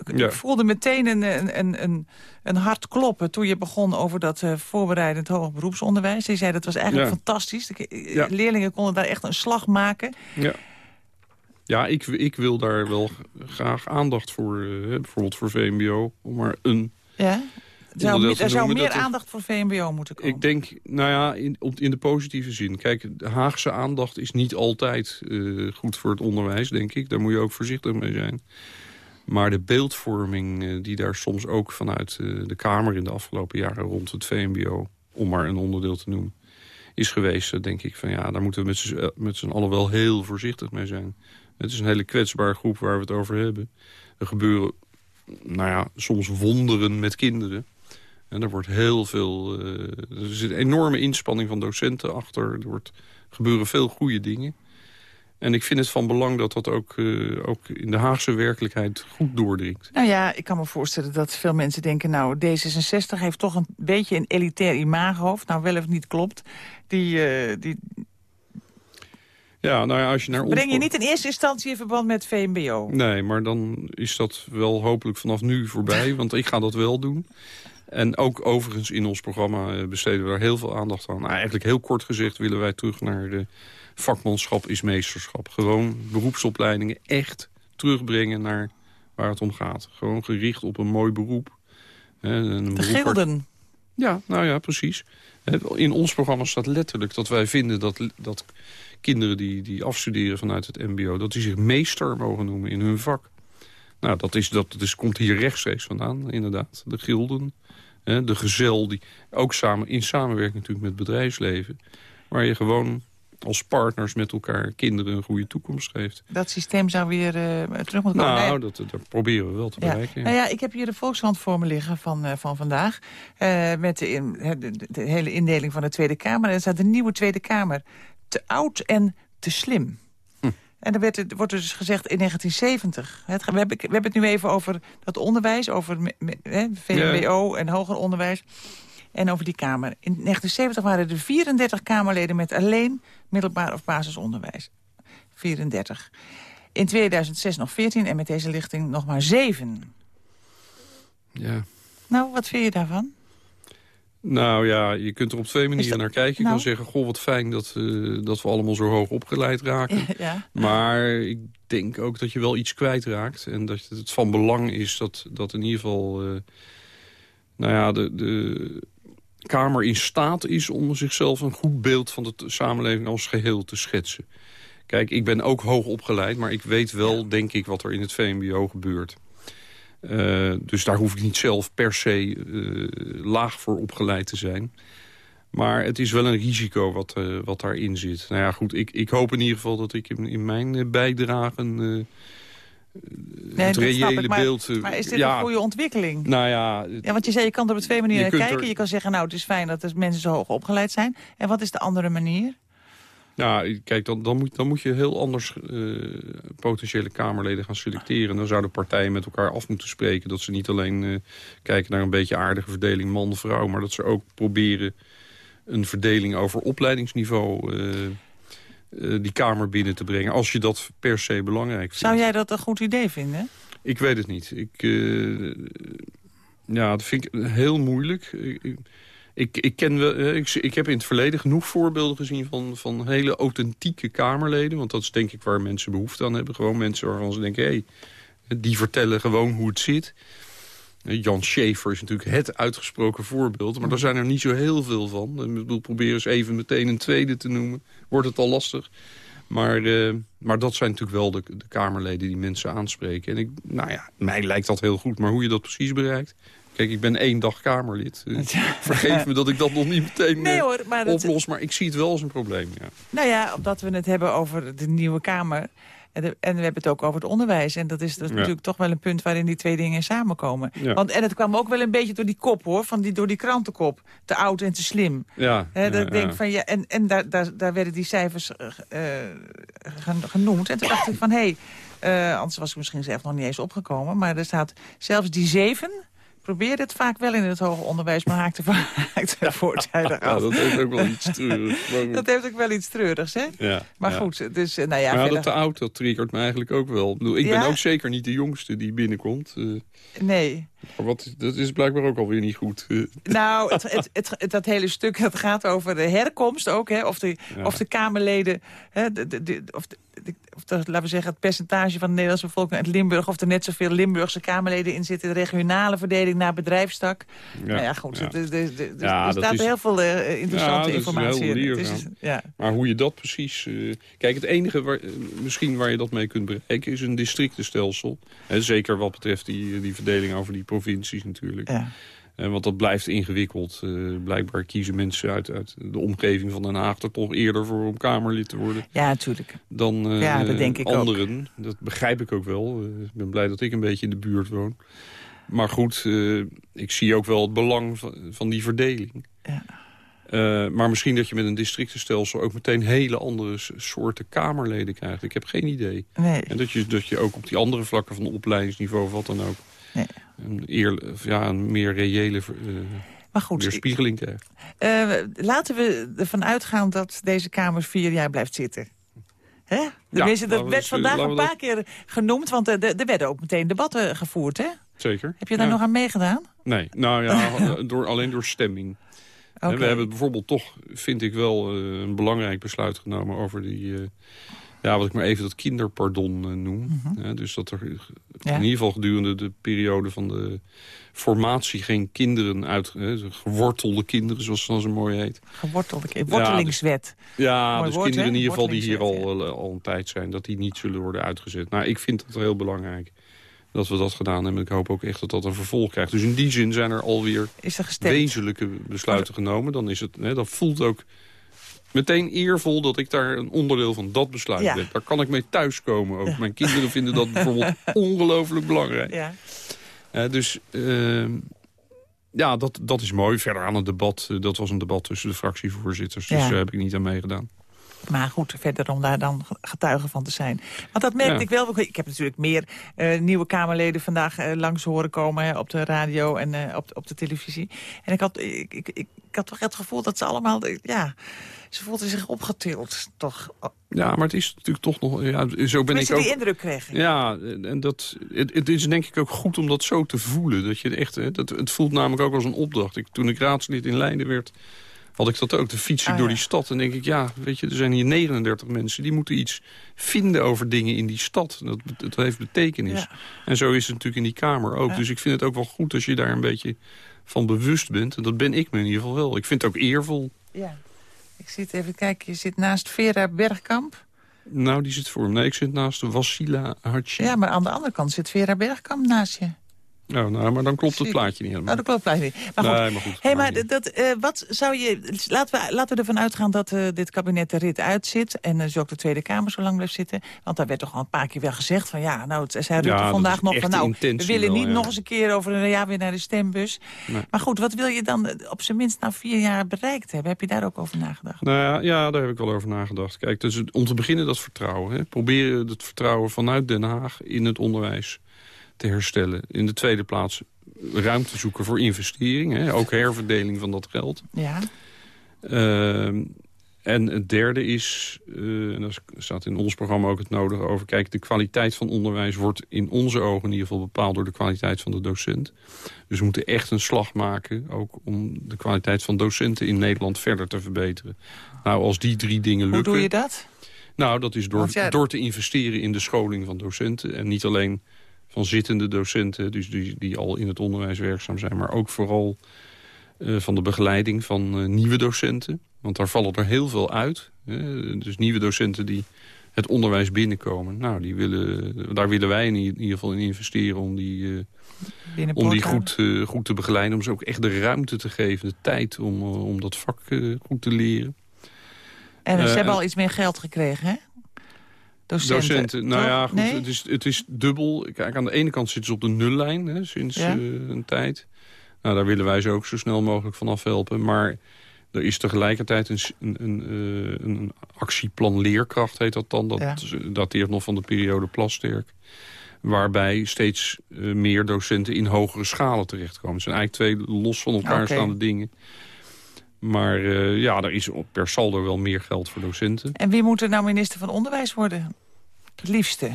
ik Ja. voelde meteen een, een, een, een, hart kloppen... toen je begon over dat eh, voorbereidend hoger beroepsonderwijs. Je zei dat was eigenlijk Ja. fantastisch. De Ja. Leerlingen konden daar echt een slag maken. Ja, ja ik, ik wil daar wel graag aandacht voor. bijvoorbeeld voor VMBO. Om maar een Ja? Er zou, meer- er te zou noemen meer dat er- aandacht voor VMBO moeten komen. Ik denk, nou ja, in, op, in de positieve zin. Kijk, de Haagse aandacht is niet altijd eh, goed voor het onderwijs, denk ik. Daar moet je ook voorzichtig mee zijn. Maar de beeldvorming eh, die daar soms ook vanuit eh, de Kamer... in de afgelopen jaren rond het VMBO, om maar een onderdeel te noemen... is geweest, denk ik, van ja, daar moeten we met z'n- met z'n allen wel heel voorzichtig mee zijn. Het is een hele kwetsbare groep waar we het over hebben. Er gebeuren, nou ja, soms wonderen met kinderen... En er wordt heel veel... eh, er zit een enorme inspanning van docenten achter. Er wordt, gebeuren veel goede dingen. En ik vind het van belang dat dat ook, eh, ook in de Haagse werkelijkheid goed doordringt. Nou ja, ik kan me voorstellen dat veel mensen denken... nou, D66 heeft toch een beetje een elitair imago. Of nou wel of niet klopt. Die, eh, die Ja, nou ja, als je naar ons... breng je niet in eerste instantie in verband met VMBO. Nee, maar dan is dat wel hopelijk vanaf nu voorbij. want ik ga dat wel doen. En ook overigens in ons programma eh, besteden we daar heel veel aandacht aan. Nou, eigenlijk heel kort gezegd willen wij terug naar de vakmanschap is meesterschap. Gewoon beroepsopleidingen echt terugbrengen naar waar het om gaat. Gewoon gericht op een mooi beroep. Een De gilden. ja, nou ja, precies. In ons programma staat letterlijk dat wij vinden dat, dat kinderen die, die afstuderen vanuit het mbo... dat die zich meester mogen noemen in hun vak. Nou, dat, is, dat dus, komt hier rechtstreeks vandaan, inderdaad. De gilden, hè, de gezel, die ook samen, in samenwerking natuurlijk met het bedrijfsleven... waar je gewoon als partners met elkaar kinderen een goede toekomst geeft. Dat systeem zou weer eh, terug moeten komen. Nou, dat, dat proberen we wel te Ja. bereiken. Nou ja, ik heb hier de Volkskrant voor me liggen van, eh, van vandaag. eh, met de, in- de, de- de hele indeling van de Tweede Kamer. En er staat de nieuwe Tweede Kamer. Te oud en te slim. En er werd, het- wordt dus gezegd in 1970. Het, we, hebben, we hebben het nu even over dat onderwijs. Over hè, VMBO en hoger onderwijs. En over die Kamer. In 1970 waren er 34 Kamerleden met alleen middelbaar of basisonderwijs. 34. In 2006 nog 14 en met deze lichting nog maar 7. Ja. Nou, wat vind je daarvan? Nou ja, je kunt er op twee manieren dat- naar kijken. Je nou? kan zeggen, goh, wat fijn dat, eh, dat we allemaal zo hoog opgeleid raken. ja. Maar ik denk ook dat je wel iets kwijtraakt. En dat het van belang is dat, dat in ieder geval... eh, nou ja, de, de Kamer in staat is om zichzelf een goed beeld van de samenleving als geheel te schetsen. Kijk, ik ben ook hoog opgeleid, maar ik weet wel, denk ik, wat er in het VMBO gebeurt. Eh, dus daar hoef ik niet zelf per se eh, laag voor opgeleid te zijn. Maar het is wel een risico wat, eh, wat daarin zit. Nou ja, goed, ik, ik hoop in ieder geval dat ik in, in mijn bijdragen... Nee, het reële ik, maar, beeld... Maar is dit ja, een goede ontwikkeling? Nou ja, Ja, want je zei, je kan er op twee manieren Je naar kijken. er- Je kan zeggen, nou, het is fijn dat de mensen zo hoog opgeleid zijn. En wat is de andere manier? Ja, kijk, dan, dan, moet, dan moet je heel anders eh, potentiële Kamerleden gaan selecteren. Dan zouden partijen met elkaar af moeten spreken... dat ze niet alleen eh, kijken naar een beetje aardige verdeling man-vrouw... maar dat ze ook proberen een verdeling over opleidingsniveau... eh, die Kamer binnen te brengen, als je dat per se belangrijk vindt. Zou jij dat een goed idee vinden? Ik weet het niet. Ik, ja, dat vind ik heel moeilijk. Ik, ik- ik, ken wel, eh, ik, ik heb in het verleden genoeg voorbeelden gezien van, van hele authentieke Kamerleden. Want dat is denk ik waar mensen behoefte aan hebben. Gewoon mensen waarvan ze denken, hé, die vertellen gewoon hoe het zit. Eh, Jan Schaefer is natuurlijk het uitgesproken voorbeeld. Maar daar zijn er niet zo heel veel van. Ik bedoel, probeer eens even meteen een tweede te noemen. Wordt het al lastig. Maar, eh, maar dat zijn natuurlijk wel de, de Kamerleden die mensen aanspreken. En ik, nou ja, mij lijkt dat heel goed. Maar hoe je dat precies bereikt... Kijk, ik ben één dag Kamerlid. Eh, vergeef me dat ik dat nog niet meteen Nee eh, hoor, maar dat, oplos. Maar ik zie het wel als een probleem, ja. nou ja, omdat we het hebben over de nieuwe Kamer. En, de- en we hebben het ook over het onderwijs. En dat is, dat is Ja. natuurlijk toch wel een punt waarin die twee dingen samenkomen. Ja. Want, en het kwam ook wel een beetje door die kop hoor, van die, door die krantenkop. Te oud en te slim. Ja, dat ja. denk van, ja, en en daar, daar, daar werden die cijfers eh, gen- genoemd. En toen dacht ik van, hé, hey, eh, anders was ik misschien zelf nog niet eens opgekomen. Maar er staat zelfs die zeven... Probeer het vaak wel in het hoger onderwijs, maar haakt er, haakt er voortijdig Ja, af. dat heeft ook wel iets treurigs. Maar, Dat heeft ook wel iets treurigs, hè? ja, Maar ja. goed, dus eh, nou ja, Maar ja, verder- dat te oud, dat triggert me eigenlijk ook wel. Ik, bedoel, ik Ja? ben ook zeker niet de jongste die binnenkomt. eh, nee. maar wat, dat is blijkbaar ook alweer niet goed. Nou, het, het, het, dat hele stuk het gaat over de herkomst ook. Hè? Of, de, Ja. of de Kamerleden, hè? De, de, de- of, de, de- of de, laten we zeggen, het percentage van de Nederlandse bevolking uit Limburg... of er net zoveel Limburgse Kamerleden in zitten. De regionale verdeling naar bedrijfstak. Ja, nou ja, goed. ja. er- er- er- Ja, er dat staat is- heel veel eh, interessante Ja, dat informatie in. Is, ja. Maar hoe je dat precies... eh, kijk, het enige waar, eh, misschien waar je dat mee kunt bereiken... is een districtenstelsel. Hè, zeker wat betreft die, die verdeling over die provincies natuurlijk. Ja. Eh, want dat blijft ingewikkeld. Eh, blijkbaar kiezen mensen uit, uit de omgeving van Den Haag... er toch eerder voor om Kamerlid te worden ja, natuurlijk. dan eh, Ja, dat denk ik ook. anderen. Dat begrijp ik ook wel. Ik ben blij dat ik een beetje in de buurt woon. Maar goed, ik zie ook wel het belang van, van die verdeling. Ja. Maar misschien dat je met een districtenstelsel ook meteen hele andere soorten Kamerleden krijgt. Ik heb geen idee. Nee. En dat je, dat je ook op die andere vlakken van opleidingsniveau, of wat dan ook... Nee. Een, eer, ja, een meer reële eh, Maar goed, weerspiegeling krijgt. Eh, laten we ervan uitgaan dat deze Kamer vier jaar blijft zitten. Hè? Laten dat we werd eh, vandaag laten een paar keer genoemd, want er, er werden ook meteen debatten gevoerd. Hè? Zeker. Heb je daar Ja. nog aan meegedaan? Nee, nou ja, door, alleen door stemming. Oké. We hebben bijvoorbeeld toch, vind ik wel, eh, een belangrijk besluit genomen over die... eh, ja, wat ik maar even dat kinderpardon eh, noem. Ja, dus dat er Mhm. Ja. in ieder geval gedurende de periode van de formatie... geen kinderen uit, eh, gewortelde kinderen, zoals het dan zo mooi heet. Gewortelde, wortelingswet. Ja, Mooi dus woord, kinderen hè? in ieder geval die hier al, eh, al een tijd zijn... dat die niet zullen worden uitgezet. Nou, ik vind dat heel belangrijk dat we dat gedaan hebben. Ik hoop ook echt dat dat een vervolg krijgt. Dus in die zin zijn er alweer Is er wezenlijke besluiten genomen. Dan is het, hè, dat voelt ook meteen eervol dat ik daar een onderdeel van dat besluit Ja. ben. Daar kan ik mee thuiskomen ook. Mijn kinderen vinden dat bijvoorbeeld ongelooflijk belangrijk. Ja. Eh, dus ehm, ja, dat, dat is mooi. Verder aan het debat, eh, dat was een debat tussen de fractievoorzitters. Dus daar heb ik niet aan meegedaan. Maar goed, verder om daar dan getuige van te zijn. Want dat merkte Ja. ik wel. Ik heb natuurlijk meer eh, nieuwe Kamerleden vandaag eh, langs horen komen... hè, op de radio en eh, op, de- op de televisie. En ik had, ik, ik, ik, had toch het gevoel dat ze allemaal... Ja, ze voelden zich opgetild, toch? Ja, maar het is natuurlijk toch nog... Ja, zo ben ik ook... die indruk kreeg ik. Ja, en dat, het, het is denk ik ook goed om dat zo te voelen. Dat je echt, hè, dat, het voelt namelijk ook als een opdracht. Ik, toen ik raadslid in Leiden werd, had ik dat ook. De fiets ik Ah, door die stad en denk ik... ja, weet je, er zijn hier 39 mensen... die moeten iets vinden over dingen in die stad. Dat, dat heeft betekenis. En zo is het natuurlijk in die Kamer ook. Dus ik vind het ook wel goed als je daar een beetje van bewust bent. En dat ben ik me in ieder geval wel. Ik vind het ook eervol. Ja. Ik zit even kijken, je zit naast Vera Bergkamp. Nou, die zit voor hem. Nee, ik zit naast Wassila Hachi. Ja, maar aan de andere kant zit Vera Bergkamp naast je. Oh, nou, maar dan klopt het plaatje niet helemaal. Nou, dat klopt niet. Maar goed, Nee, maar goed. Hey, maar dat, eh, wat zou je, laten, we, laten we ervan uitgaan dat eh, dit kabinet de rit uitzit... en dus ook de Tweede Kamer zo lang blijft zitten. Want daar werd toch al een paar keer wel gezegd van... ja, nou, het zei Rutte Ja, vandaag nog van... nou, we willen wel, niet ja. nog eens een keer over een jaar weer naar de stembus. Nee. Maar goed, wat wil je dan eh, op zijn minst na vier jaar bereikt hebben? Heb je daar ook over nagedacht? Nou ja, ja, daar heb ik wel over nagedacht. Kijk, dus om te beginnen dat vertrouwen. Hè. Proberen het vertrouwen vanuit Den Haag in het onderwijs te herstellen. In de tweede plaats ruimte zoeken voor investering. Hè. Ook herverdeling van dat geld. Ja, Ehm, en het derde is, eh, en daar staat in ons programma ook het nodige over... kijk, de kwaliteit van onderwijs wordt in onze ogen in ieder geval bepaald... door de kwaliteit van de docent. Dus we moeten echt een slag maken... ook om de kwaliteit van docenten in Nederland verder te verbeteren. Nou, als die drie dingen hoe lukken... doe je dat? Nou, dat is door, ja- door te investeren in de scholing van docenten. En niet alleen van zittende docenten, dus die, die al in het onderwijs werkzaam zijn... maar ook vooral eh, van de begeleiding van eh, nieuwe docenten. Want daar vallen er heel veel uit. Hè. Dus nieuwe docenten die het onderwijs binnenkomen. Nou, die willen, daar willen wij in ieder geval in investeren... om die, eh, om die goed, goed te begeleiden. Om ze ook echt de ruimte te geven, de tijd om, om dat vak goed te leren. En ze hebben al iets meer geld gekregen, hè? Docenten. Docenten, nou toch? ja, goed, Nee? het, is, het is dubbel. Kijk, aan de ene kant zitten ze op de nullijn hè, sinds Ja. eh, een tijd. Nou, daar willen wij ze ook zo snel mogelijk vanaf helpen. Maar er is tegelijkertijd een, s- een, een, eh, een actieplan leerkracht, heet dat dan. Dat Ja. dateert nog van de periode Plasterk. Waarbij steeds eh, meer docenten in hogere schalen terechtkomen. Het zijn eigenlijk twee los van elkaar staande dingen. Maar eh, ja, er is op- per saldo wel meer geld voor docenten. En wie moet er nou minister van Onderwijs worden? Het liefste.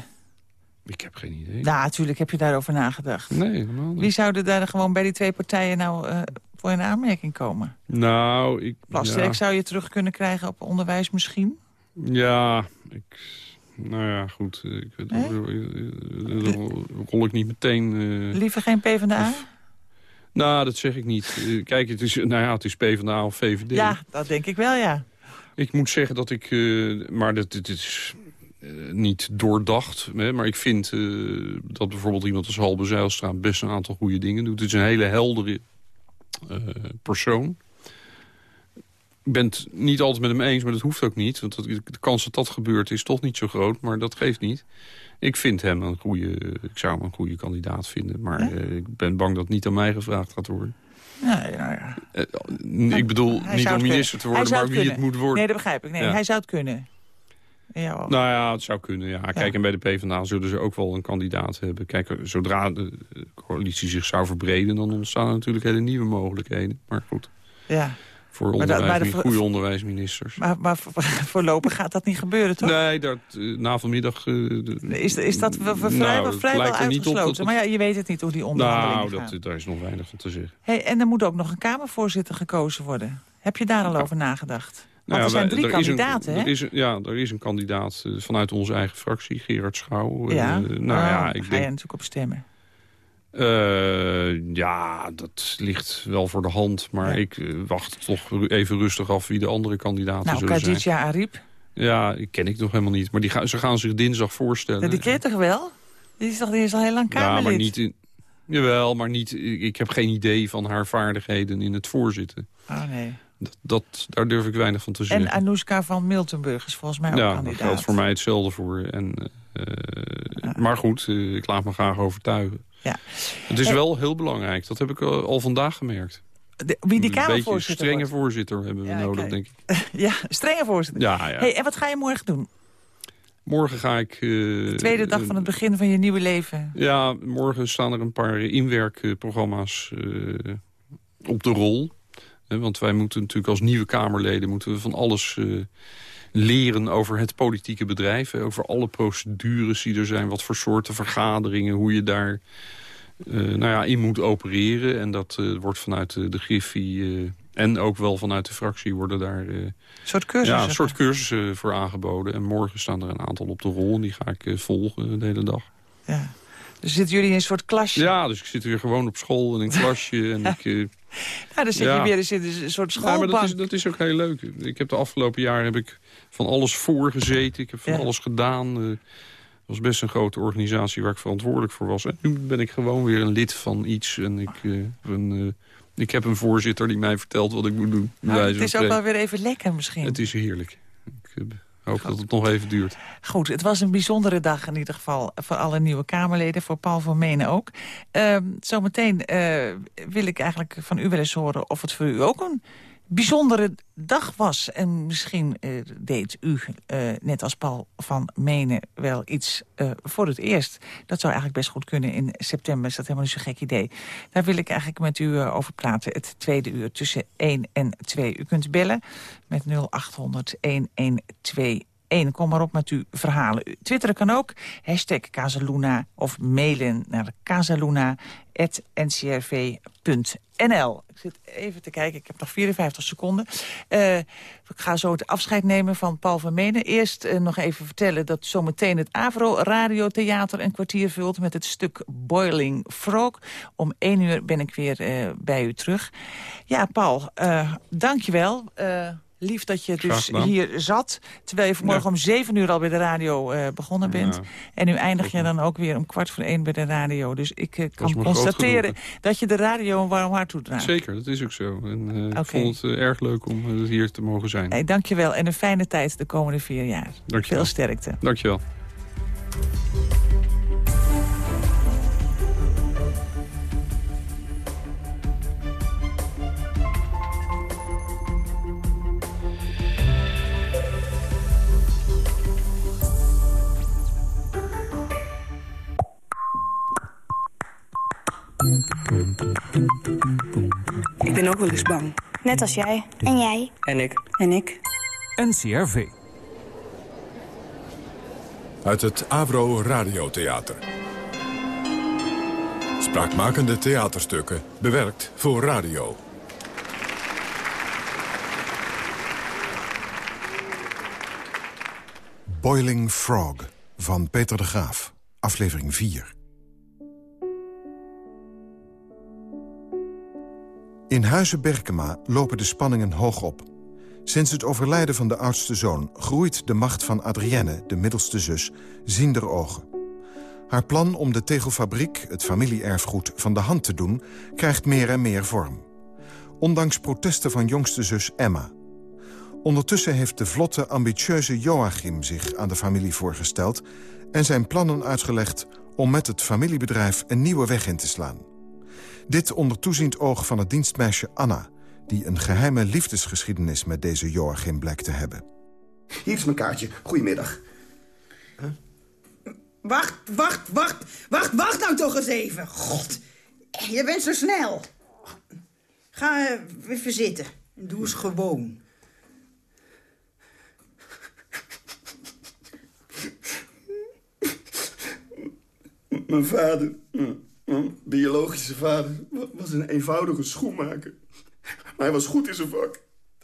Ik heb geen idee. Nou, natuurlijk heb je daarover nagedacht. Nee, helemaal niet. Wie zouden daar gewoon bij die twee partijen nou eh, voor in aanmerking komen? Nou, ik... Plasterk ja, zou je terug kunnen krijgen op onderwijs misschien? ja, ik... Nou ja, goed. eh, Ik weet, eh, eh, rol ik niet meteen... eh, Liever geen PvdA? Nou, dat zeg ik niet. Eh, Kijk, het is, nou ja, het is PvdA of VVD. Ja, dat denk ik wel, ja. Ik moet zeggen dat ik... eh, maar dat, dit is eh, niet doordacht. Hè, maar ik vind dat bijvoorbeeld iemand als Halbe Zijlstra... best een aantal goede dingen doet. Het is een hele heldere persoon. Ik ben het niet altijd met hem eens, maar dat hoeft ook niet. Want de kans dat dat gebeurt is toch niet zo groot, maar dat geeft niet. Ik vind hem een goede, ik zou hem een goede kandidaat vinden. Maar Ja? eh, ik ben bang dat het niet aan mij gevraagd gaat worden. Nee, nou ja. Eh, ik bedoel, Hij niet om minister te worden, maar wie het moet worden. Nee, dat begrijp ik. Nee, Ja. hij zou het kunnen. Ja. Nou ja, het zou kunnen. Ja. Kijk, en bij de PvdA zullen ze ook wel een kandidaat hebben. Kijk, zodra de eh, coalitie zich zou verbreden... dan ontstaan er natuurlijk hele nieuwe mogelijkheden. Maar goed, ja. Voor onderwijs, de- goede onderwijsministers. Maar, maar voor- voorlopig gaat dat niet gebeuren, toch? Nee, dat, eh, na vanmiddag... eh, Is, is dat v- v- vrijwel, Nou, vrijwel dat uitgesloten? Maar ja, je weet het niet hoe die onderhandelingen Nou, gaan. dat, daar is nog weinig van te zeggen. Hey, en er moet ook nog een Kamervoorzitter gekozen worden. Heb je daar al over nagedacht? Want Nou ja, er zijn drie er kandidaten, hè? ja, er is een kandidaat eh, vanuit onze eigen fractie, Gerard Schouw. Ja, nou Oh, ja, daar ik ga je denk... natuurlijk op stemmen. Eh, ja, dat ligt wel voor de hand. Maar Ja. ik eh, wacht toch even rustig af wie de andere kandidaten Nou, zullen zijn. Khadija Ariep, Ja, die ken ik nog helemaal niet. Maar die gaan, ze gaan zich dinsdag voorstellen. die ken je toch wel? Die is toch die is al heel lang Kamerlid? Ja, maar niet in... Jawel, maar niet, ik heb geen idee van haar vaardigheden in het voorzitten. Oh, nee. Dat, dat, daar durf ik weinig van te zeggen. En Anoushka van Miltenburg is volgens mij ook ja, daar kandidaat. geldt voor mij hetzelfde voor. En, eh, Maar goed, ik laat me graag overtuigen. Ja. Het is En- wel heel belangrijk. Dat heb ik al, al vandaag gemerkt. De, wie die Een beetje strenge wordt. voorzitter hebben we Ja, nodig, kijk. denk ik. Ja, strenge voorzitter. Ja, ja. Hey, en wat ga je morgen doen? Morgen ga ik... eh, Tweede dag van het begin van je nieuwe leven. Ja, morgen staan er een paar inwerkprogramma's eh, op de rol. Want wij moeten natuurlijk als nieuwe Kamerleden... moeten we van alles eh, leren over het politieke bedrijf. over alle procedures die er zijn. Wat voor soorten vergaderingen. Hoe je daar eh, nou ja, in moet opereren. En dat eh, wordt vanuit de, de Griffie... eh, en ook wel vanuit de fractie worden daar Een soort cursus. ja, een soort cursussen voor aangeboden. En morgen staan er een aantal op de rol. En die ga ik volgen de hele dag. Ja. Dus zitten jullie in een soort klasje? Ja, dus ik zit weer gewoon op school in een klasje. En ik, eh, Nou, dan zit Ja. je weer in een soort ja, schoolbank. maar dat is, dat is ook heel leuk. Ik heb de afgelopen jaren heb ik van alles voorgezeten. Ik heb van Ja. alles gedaan. Het was best een grote organisatie waar ik verantwoordelijk voor was. En nu ben ik gewoon weer een lid van iets. En ik, eh, een, ik heb een voorzitter die mij vertelt wat ik moet doen. Nou, het is ook wel weer even lekker misschien. Het is heerlijk. Ik hoop dat het nog even duurt. Goed, het was een bijzondere dag in ieder geval voor alle nieuwe Kamerleden, voor Paul van Menen ook. Ehm, zometeen eh, wil ik eigenlijk van u wel eens horen of het voor u ook een bijzondere dag was. En misschien eh, deed u, eh, net als Paul van Menen, wel iets eh, voor het eerst. Dat zou eigenlijk best goed kunnen in september. Is dat helemaal niet zo'n gek idee. Daar wil ik eigenlijk met u over praten. Het tweede uur tussen 1 en 2. U kunt bellen met 0800 1121. Kom maar op met uw verhalen. Twitteren kan ook. Hashtag Casaluna of mailen naar casaluna.ncrv.nl. Ik zit even te kijken, ik heb nog 54 seconden. Eh, ik ga zo het afscheid nemen van Paul van Menen. Eerst eh, nog even vertellen dat zometeen het Avro Radiotheater een kwartier vult... met het stuk Boiling Frog. Om één uur ben ik weer eh, bij u terug. Ja, Paul, eh dank je wel. Lief dat je dus hier zat. Terwijl je vanmorgen Ja. om zeven uur al bij de radio eh, begonnen bent. Ja. En nu eindig je dan ook weer om kwart voor één bij de radio. Dus ik eh, kan constateren dat je de radio een warm hart toedraagt. Zeker, dat is ook zo. En, eh. Ik vond het erg leuk om hier te mogen zijn. Hey, dank je wel en een fijne tijd de komende vier jaar. Dank je wel. Veel sterkte. Dankjewel. Ik ben ook wel eens bang. Net als jij. En jij. En ik. En ik. NCRV. Uit het Avro Radiotheater. Spraakmakende theaterstukken, bewerkt voor radio. Boiling Frog van Peter de Graaf, aflevering 4. In Huizen Berkema lopen de spanningen hoog op. Sinds het overlijden van de oudste zoon groeit de macht van Adrienne, de middelste zus, ziender ogen. Haar plan om de tegelfabriek, het familieerfgoed, van de hand te doen... krijgt meer en meer vorm. Ondanks protesten van jongste zus Emma. Ondertussen heeft de vlotte, ambitieuze Joachim zich aan de familie voorgesteld... en zijn plannen uitgelegd om met het familiebedrijf een nieuwe weg in te slaan. Dit onder toeziend oog van het dienstmeisje Anna... die een geheime liefdesgeschiedenis met deze Joachim blijkt te hebben. Hier is mijn kaartje. Goedemiddag. Wacht, wacht, wacht, wacht, wacht nou toch eens even. God, je bent zo snel. Ga eh, even zitten. En doe eens gewoon. Mijn vader, mijn- biologische vader, wa- was een eenvoudige schoenmaker. Maar hij was goed in zijn vak.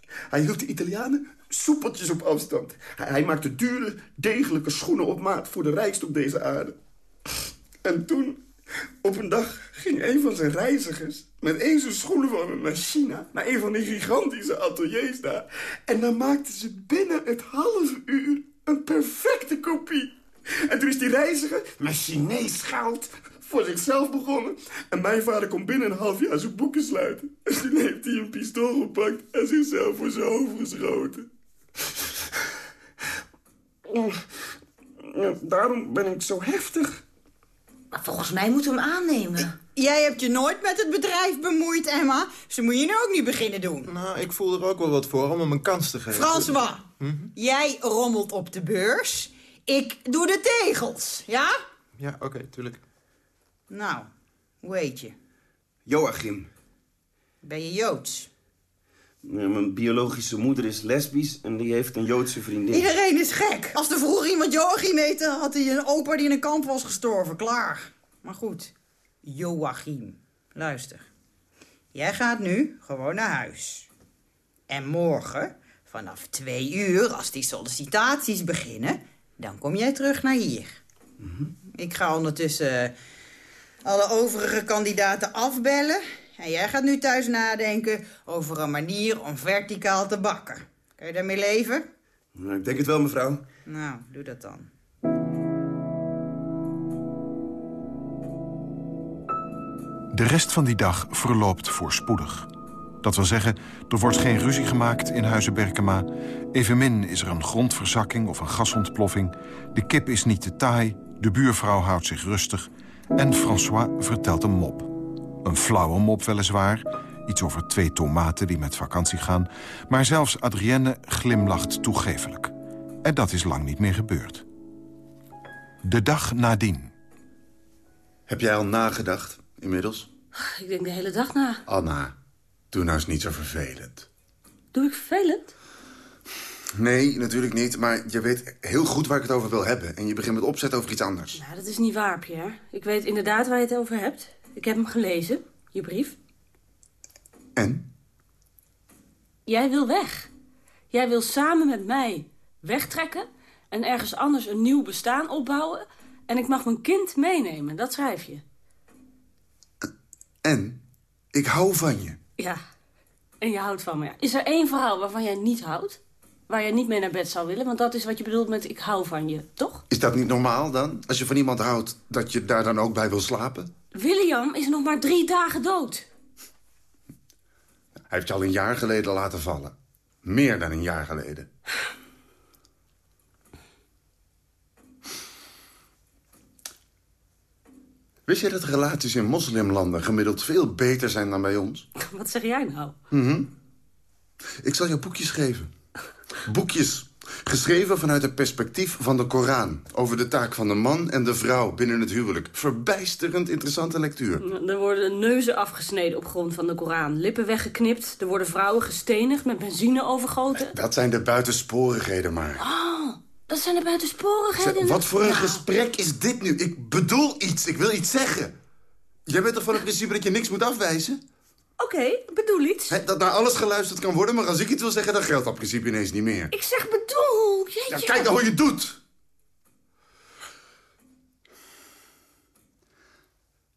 Hij hield de Italianen soepeltjes op afstand. Hij, maakte dure, degelijke schoenen op maat voor de rijkste op deze aarde. En toen, op een dag, ging een van zijn reizigers... met een zijn schoenen van hem naar China... naar een van die gigantische ateliers daar. En dan maakten ze binnen het halve uur een perfecte kopie. En toen is die reiziger met Chinees geld voor zichzelf begonnen. En mijn vader kon binnen een half jaar zijn boeken sluiten. En toen heeft hij een pistool gepakt en zichzelf voor zijn hoofd geschoten. Ja, daarom ben ik zo heftig. Maar volgens mij moeten we hem aannemen. Jij hebt je nooit met het bedrijf bemoeid, Emma. Ze moet je nu ook niet beginnen doen. Nou, ik voel er ook wel wat voor om hem een kans te geven. François, Hm? jij rommelt op de beurs. Ik doe de tegels, ja? Ja, oké, tuurlijk. Nou, hoe heet je? Joachim. Ben je Joods? Ja, mijn biologische moeder is lesbisch en die heeft een Joodse vriendin. Iedereen is gek. Als er vroeger iemand Joachim heette, had hij een opa die in een kamp was gestorven. Klaar. Maar goed, Joachim, luister. Jij gaat nu gewoon naar huis. En morgen, vanaf twee uur, als die sollicitaties beginnen... dan kom jij terug naar hier. Ik ga ondertussen eh, alle overige kandidaten afbellen... en jij gaat nu thuis nadenken over een manier om verticaal te bakken. Kun je daarmee leven? Nou, ik denk het wel, mevrouw. Nou, doe dat dan. De rest van die dag verloopt voorspoedig. Dat wil zeggen, er wordt geen ruzie gemaakt in Huizen Berkema. Evenmin is er een grondverzakking of een gasontploffing. De kip is niet te taai, de buurvrouw houdt zich rustig... en François vertelt een mop. Een flauwe mop weliswaar, iets over twee tomaten die met vakantie gaan... maar zelfs Adrienne glimlacht toegevelijk. En dat is lang niet meer gebeurd. De dag nadien. Heb jij al nagedacht, inmiddels? Ik denk de hele dag na. Anna, doe nou eens niet zo vervelend. Doe ik vervelend? Nee, natuurlijk niet, maar je weet heel goed waar ik het over wil hebben. En je begint met opzet over iets anders. Nou, dat is niet waar, Pierre. Ik weet inderdaad waar je het over hebt. Ik heb hem gelezen, je brief. En? Jij wil weg. Jij wil samen met mij wegtrekken... en ergens anders een nieuw bestaan opbouwen... en ik mag mijn kind meenemen, dat schrijf je. En? Ik hou van je. Ja, en je houdt van me. ja. Is er één verhaal waarvan jij niet houdt? Waar jij niet mee naar bed zou willen? Want dat is wat je bedoelt met ik hou van je, toch? Is dat niet normaal dan? Als je van iemand houdt, dat je daar dan ook bij wil slapen? William is nog maar drie dagen dood. Hij heeft je al een jaar geleden laten vallen. Meer dan een jaar geleden. Wist je dat relaties in moslimlanden gemiddeld veel beter zijn dan bij ons? Wat zeg jij nou? Mhm. Ik zal je boekjes geven. Boekjes. Geschreven vanuit het perspectief van de Koran. Over de taak van de man en de vrouw binnen het huwelijk. Verbijsterend interessante lectuur. Er worden neuzen afgesneden op grond van de Koran. Lippen weggeknipt. Er worden vrouwen gestenigd met benzine overgoten. Dat zijn de buitensporigheden maar. Oh, dat zijn de buitensporigheden. Wat voor een Nou, gesprek is dit nu? Ik bedoel iets. Ik wil iets zeggen. Jij bent toch van het principe dat je niks moet afwijzen? Oké, bedoel iets. Dat naar alles geluisterd kan worden, maar als ik iets wil zeggen... dan geldt dat principe ineens niet meer. Ik zeg bedoel. Jeetje. Ja, kijk nou hoe je het doet.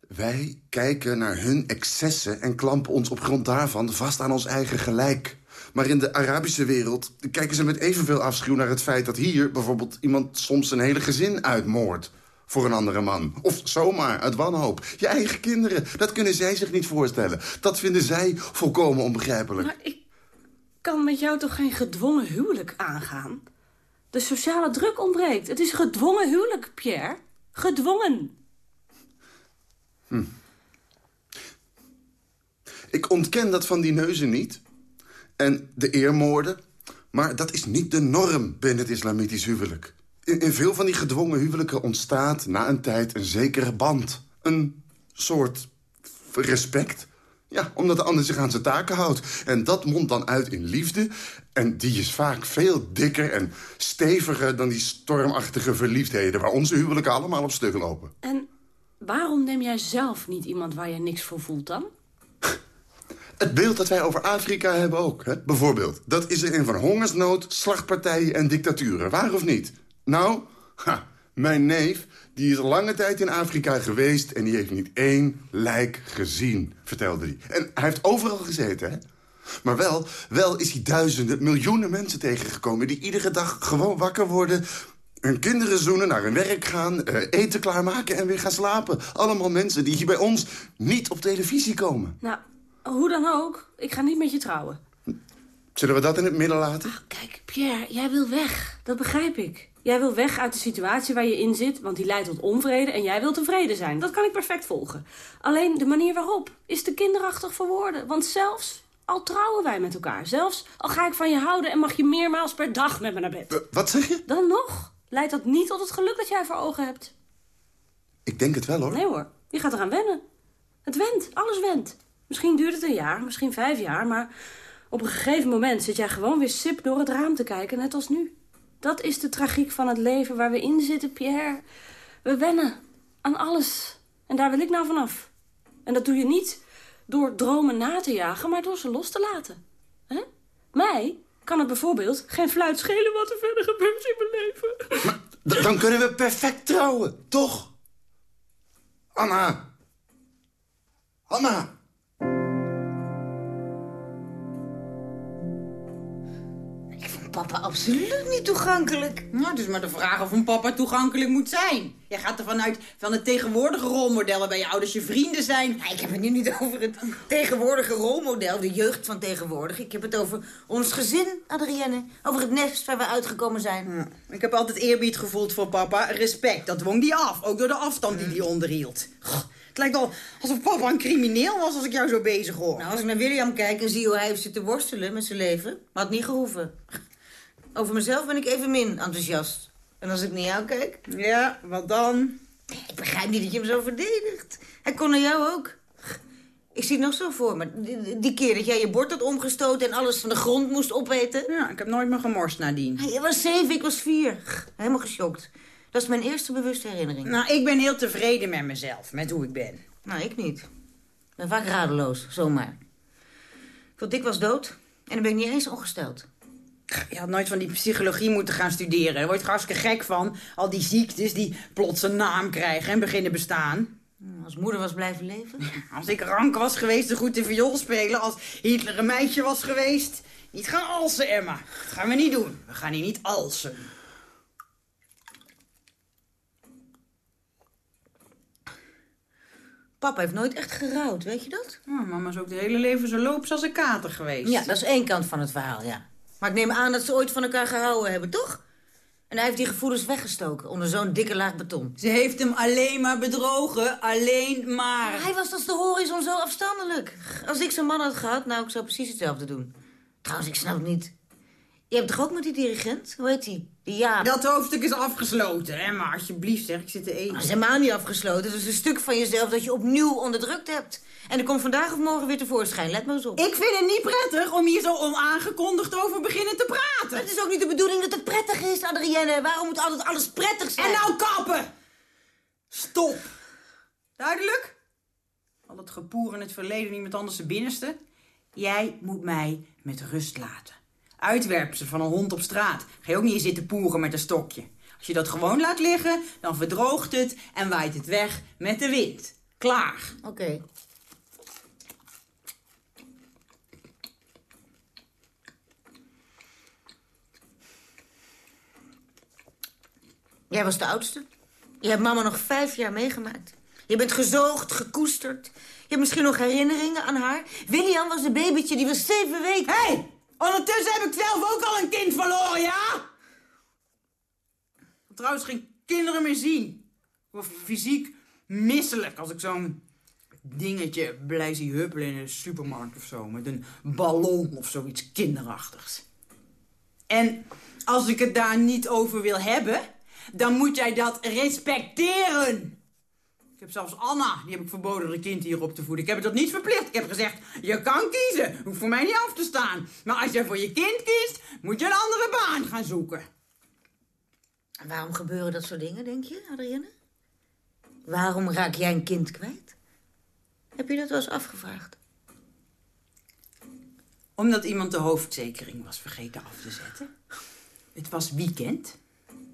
Wij kijken naar hun excessen en klampen ons op grond daarvan vast aan ons eigen gelijk. Maar in de Arabische wereld kijken ze met evenveel afschuw naar het feit dat hier bijvoorbeeld iemand soms een hele gezin uitmoordt voor een andere man. Of zomaar, uit wanhoop. Je eigen kinderen, dat kunnen zij zich niet voorstellen. Dat vinden zij volkomen onbegrijpelijk. Maar ik kan met jou toch geen gedwongen huwelijk aangaan? De sociale druk ontbreekt. Het is gedwongen huwelijk, Pierre. Gedwongen. Hm. Ik ontken dat van die neuzen niet. En de eermoorden. Maar dat is niet de norm binnen het islamitisch huwelijk. In, in veel van die gedwongen huwelijken ontstaat na een tijd een zekere band. Een soort respect. Ja, omdat de ander zich aan zijn taken houdt. En dat mondt dan uit in liefde. En die is vaak veel dikker en steviger dan die stormachtige verliefdheden... waar onze huwelijken allemaal op stuk lopen. En waarom neem jij zelf niet iemand waar je niks voor voelt dan? Het beeld dat wij over Afrika hebben ook, hè? bijvoorbeeld. Dat is er een van hongersnood, slagpartijen en dictaturen. Waar of niet? Nou, ha, mijn neef die is lange tijd in Afrika geweest... en die heeft niet één lijk gezien, vertelde hij. En hij heeft overal gezeten, hè? Maar wel, wel is hij duizenden, miljoenen mensen tegengekomen... die iedere dag gewoon wakker worden... hun kinderen zoenen, naar hun werk gaan... eh, eten klaarmaken en weer gaan slapen. Allemaal mensen die hier bij ons niet op televisie komen. Nou, hoe dan ook. Ik ga niet met je trouwen. Zullen we dat in het midden laten? Kijk, Pierre, jij wil weg. Dat begrijp ik. Jij wil weg uit de situatie waar je in zit, want die leidt tot onvrede en jij wilt tevreden zijn. Dat kan ik perfect volgen. Alleen de manier waarop is te kinderachtig voor woorden. Want zelfs al trouwen wij met elkaar, zelfs al ga ik van je houden en mag je meermaals per dag met me naar bed. Uh, wat zeg je? Dan nog leidt dat niet tot het geluk dat jij voor ogen hebt. Ik denk het wel, hoor. Nee hoor, je gaat eraan wennen. Het went, alles went. Misschien duurt het een jaar, misschien vijf jaar, maar op een gegeven moment zit jij gewoon weer sip door het raam te kijken, net als nu. Dat is de tragiek van het leven waar we in zitten, Pierre. We wennen aan alles. En daar wil ik nou vanaf. En dat doe je niet door dromen na te jagen, maar door ze los te laten. Mij kan het bijvoorbeeld geen fluit schelen wat er verder gebeurt in mijn leven. Maar dan kunnen we perfect trouwen, toch? Anna. Anna. Papa absoluut niet toegankelijk. Nou, het is maar de vraag of een papa toegankelijk moet zijn. Jij gaat ervan uit van het tegenwoordige rolmodellen bij je ouders je vrienden zijn. Nee, ik heb het nu niet over het tegenwoordige rolmodel, de jeugd van tegenwoordig. Ik heb het over ons gezin, Adrienne. Over het nest waar we uitgekomen zijn. Ik heb altijd eerbied gevoeld voor papa. Respect, dat dwong die af. Ook door de afstand die hij onderhield. Goh, het lijkt wel alsof papa een crimineel was als ik jou zo bezig hoor. Nou, als ik naar William kijk en zie hoe hij heeft zitten worstelen met zijn leven... had niet gehoeven. Over mezelf ben ik even min enthousiast. En als ik naar jou kijk... Ja, wat dan? Ik begrijp niet dat je hem zo verdedigt. Hij kon naar jou ook. Ik zie het nog zo voor me. Die, die keer dat jij je bord had omgestoten en alles van de grond moest opeten. Ja, ik heb nooit meer gemorst nadien. Je was zeven, ik was vier. Helemaal geschokt. Dat is mijn eerste bewuste herinnering. Nou, ik ben heel tevreden met mezelf, met hoe ik ben. Nou, ik niet. Ik ben vaak radeloos, zomaar. Ik was dood en dan ben ik niet eens ongesteld. Je had nooit van die psychologie moeten gaan studeren. Daar word je hartstikke gek van. Al die ziektes die plots een naam krijgen en beginnen bestaan. Als moeder was blijven leven? Als ik rank was geweest en goed de viool spelen. Als Hitler een meisje was geweest. Niet gaan alsen, Emma. Dat gaan we niet doen. We gaan hier niet alsen. Papa heeft nooit echt gerouwd, weet je dat? Mama is ook de hele leven zo loops als een kater geweest. Ja, dat is één kant van het verhaal, ja. Maar ik neem aan dat ze ooit van elkaar gehouden hebben, toch? En hij heeft die gevoelens weggestoken onder zo'n dikke laag beton. Ze heeft hem alleen maar bedrogen, alleen maar. maar hij was als de horizon zo afstandelijk. Als ik zo'n man had gehad, nou, ik zou precies hetzelfde doen. Trouwens, ik snap het niet. Je hebt toch ook met die dirigent? Hoe heet die? Die Jaap. Dat hoofdstuk is afgesloten, hè? Maar alsjeblieft, zeg, ik zit te eten. Maar is helemaal niet afgesloten. Dat is een stuk van jezelf dat je opnieuw onderdrukt hebt. En dat komt vandaag of morgen weer tevoorschijn. Let maar eens op. Ik vind het niet prettig om hier zo onaangekondigd over beginnen te praten. Het is ook niet de bedoeling dat het prettig is, Adrienne. Waarom moet altijd alles prettig zijn? En nou kappen! Stop. Duidelijk? Al het gepoer in het verleden niet met anders de binnenste. Jij moet mij met rust laten. Uitwerpsen van een hond op straat. Ga je ook niet zitten poeren met een stokje. Als je dat gewoon laat liggen, dan verdroogt het en waait het weg met de wind. Klaar. Oké. Okay. Jij was de oudste. Je hebt mama nog vijf jaar meegemaakt. Je bent gezoogd, gekoesterd. Je hebt misschien nog herinneringen aan haar. William was een babytje, die was zeven weken. Hé, hey, ondertussen heb ik zelf ook al een kind verloren, ja? Trouwens geen kinderen meer zien. Word fysiek misselijk als ik zo'n dingetje blij zie huppelen in een supermarkt of zo. Met een ballon of zoiets kinderachtigs. En als ik het daar niet over wil hebben dan moet jij dat respecteren. Ik heb zelfs Anna, die heb ik verboden een kind hier op te voeden. Ik heb het dat niet verplicht. Ik heb gezegd, je kan kiezen. Hoeft voor mij niet af te staan. Maar als jij voor je kind kiest, moet je een andere baan gaan zoeken. En waarom gebeuren dat soort dingen, denk je, Adrienne? Waarom raak jij een kind kwijt? Heb je dat wel eens afgevraagd? Omdat iemand de hoofdzekering was vergeten af te zetten. Het was weekend.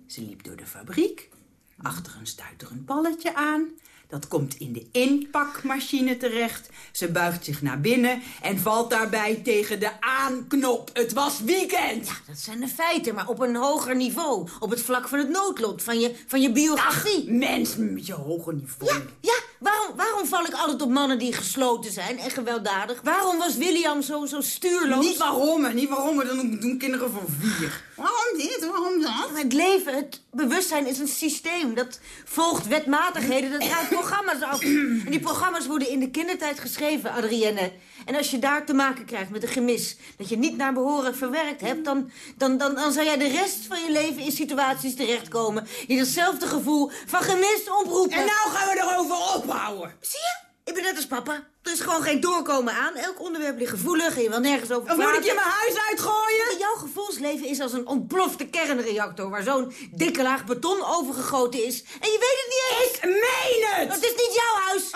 Ze liep door de fabriek. Achter een stuiterend balletje aan. Dat komt in de inpakmachine terecht. Ze buigt zich naar binnen en valt daarbij tegen de aanknop. Het was weekend! Ja, dat zijn de feiten, maar op een hoger niveau. Op het vlak van het noodlot, van je, van je biografie. Ach, mens met je hoger niveau. Ja, ja. Waarom, waarom val ik altijd op mannen die gesloten zijn en gewelddadig? Waarom was William zo, zo stuurloos? Niet waarom, niet waarom, dan doen kinderen van vier. Waarom waarom dit, waarom dat? Het leven, het bewustzijn is een systeem. Dat volgt wetmatigheden, dat draait programma's af. En die programma's worden in de kindertijd geschreven, Adrienne. En als je daar te maken krijgt met een gemis... dat je niet naar behoren verwerkt hebt... dan, dan, dan, dan zal jij de rest van je leven in situaties terechtkomen... die datzelfde gevoel van gemis oproepen. En nou gaan we erover ophouden. Zie je? Ik ben net als papa. Er is gewoon geen doorkomen aan. Elk onderwerp ligt gevoelig en je wil nergens over Of moet ik je mijn huis uitgooien? Jouw gevoelsleven is als een ontplofte kernreactor... waar zo'n dikke laag beton overgegoten is. En je weet het niet eens. Ik meen het! Het is niet jouw huis.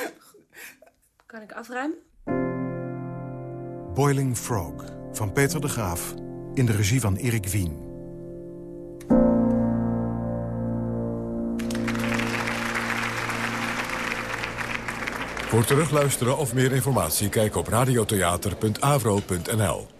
Kan ik afruimen? Boiling Frog van Peter de Graaf in de regie van Erik Wien. Voor terugluisteren of meer informatie kijk op radiotheater.avro.nl.